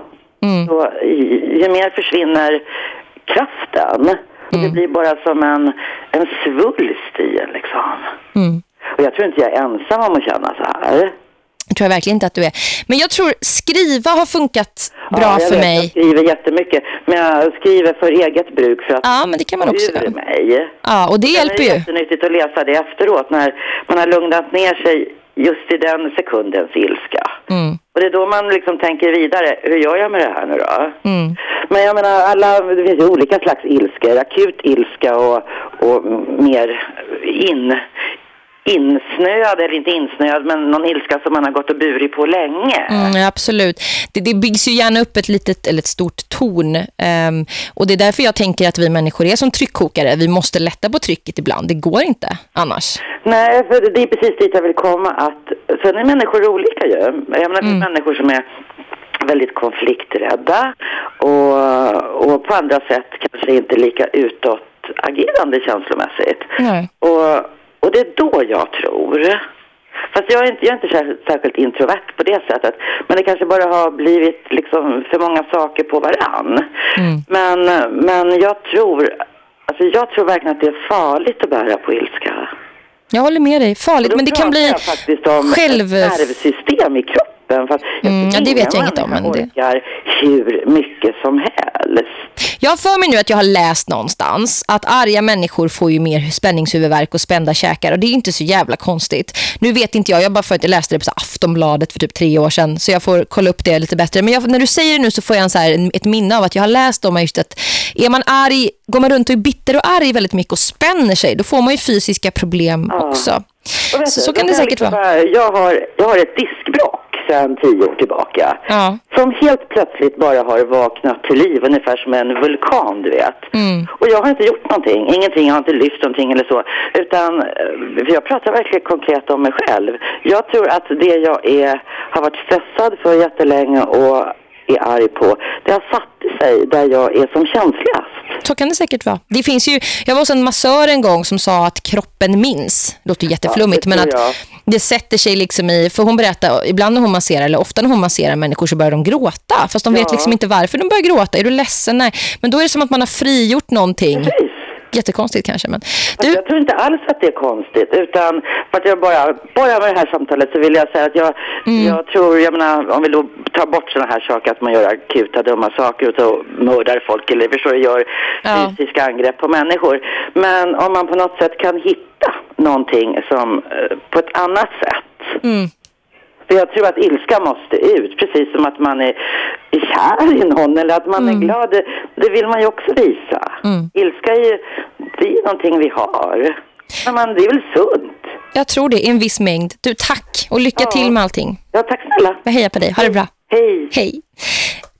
så, ju, mer försvinner kraften. Och Det blir bara som en, en svulst i en liksom. Mm. Och jag tror inte jag är ensam om att känna så här. Det tror jag verkligen inte att du är. Men jag tror skriva har funkat bra ja, för vet, mig. Jag skriver jättemycket, men jag skriver för eget bruk för att Ja, men det kan man också göra. mig. Ja, och det hjälper Det ju. är jättenyttigt att läsa det efteråt när man har lugnat ner sig just i den sekundens ilska. Mm. Och det är då man liksom tänker vidare, hur gör jag med det här nu då? Mm. Men jag menar, alla, det finns ju olika slags ilskor. Akut ilska och, och mer in, insnöad, eller inte insnöad, men någon ilska som man har gått och burit på länge. Mm, absolut. Det, det byggs ju gärna upp ett litet eller ett stort torn. Ehm, och det är därför jag tänker att vi människor är som tryckkokare. Vi måste lätta på trycket ibland. Det går inte annars. Nej, för det är precis dit jag vill komma. Att, sen är människor olika ju. Jag menar, finns människor som är väldigt konflikträdda och, och på andra sätt kanske inte lika utåtagerande känslomässigt. Nej. Och, och det är då jag tror. Fast jag är inte, jag är inte sär- särskilt introvert på det sättet. Men det kanske bara har blivit liksom för många saker på varann. Men, men jag tror, alltså jag tror verkligen att det är farligt att bära på ilska. Jag håller med dig. Farligt, men det kan bli själv... nervsystem i kroppen. Att jag Mm, ja, det vet jag inget om, men det- orkar hur mycket som helst. Jag för mig nu att jag har läst någonstans att arga människor får ju mer spänningshuvudvärk och spända käkar och det är inte så jävla konstigt. Nu vet inte jag, jag bara för att jag läste det på Aftonbladet för typ tre år sedan så jag får kolla upp det lite bättre. Men jag, när du säger det nu så får jag en så här, ett minne av att jag har läst om just att är man arg, går man runt och är bitter och arg väldigt mycket och spänner sig, då får man ju fysiska problem också. Och vet Så, du, så kan det säkert liksom vara. bara- Jag har, jag har ett diskbråck sedan tio år tillbaka. Ja. Som helt plötsligt bara har vaknat till liv, ungefär som en vulkan, du vet. Mm. Och jag har inte gjort någonting, ingenting, jag har inte lyft någonting eller så. Utan, eh, jag pratar verkligen konkret om mig själv. Jag tror att det jag är, har varit stressad för jättelänge och är arg på, det har satt sig där jag är som känsligast. Så kan det säkert vara. Det finns ju, jag var hos en massör en gång som sa att kroppen minns. Det låter jätteflummigt, Ja, det men att jag. det sätter sig liksom i, för hon berättar, ibland när hon masserar, eller ofta när hon masserar människor så börjar de gråta. Fast de vet Ja. liksom inte varför de börjar gråta. Är du ledsen? Nej. Men då är det som att man har frigjort någonting. Jättekonstigt kanske, men Fast Jag tror inte alls att det är konstigt, utan för att jag bara, bara med det här samtalet så vill jag säga att jag, Mm. jag tror, jag menar, om vi då tar bort sådana här saker, att man gör akuta dumma saker och mördar folk eller förstår du, gör Ja. fysiska angrepp på människor. Men om man på något sätt kan hitta någonting som, eh, på ett annat sätt. Mm. För jag tror att ilska måste ut, precis som att man är, är kär i någon eller att man är glad. Det, det vill man ju också visa. Mm. Ilska är ju, det är någonting vi har. Men man, det är väl sunt? jag tror det är en viss mängd. Du, tack och lycka Ja. till med allting. Ja, tack snälla. Jag hejar på dig. Ha det bra. Hej. Hej.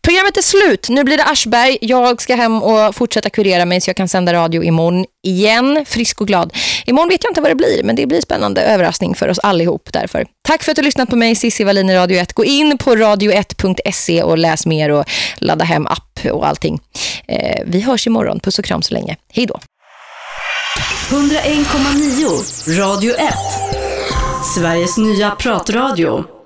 Programmet är slut. Nu blir det Aschberg. Jag ska hem och fortsätta kurera mig så jag kan sända radio imorgon igen. Frisk och glad. Imorgon vet jag inte vad det blir, men det blir spännande överraskning för oss allihop därför. Tack för att du har lyssnat på mig, Cissi Wallin i Radio 1. Gå in på radio1.se och läs mer och ladda hem app och allting. Eh, vi hörs imorgon. Puss och kram så länge. Hej då. 101,9 Radio 1. Sveriges nya pratradio.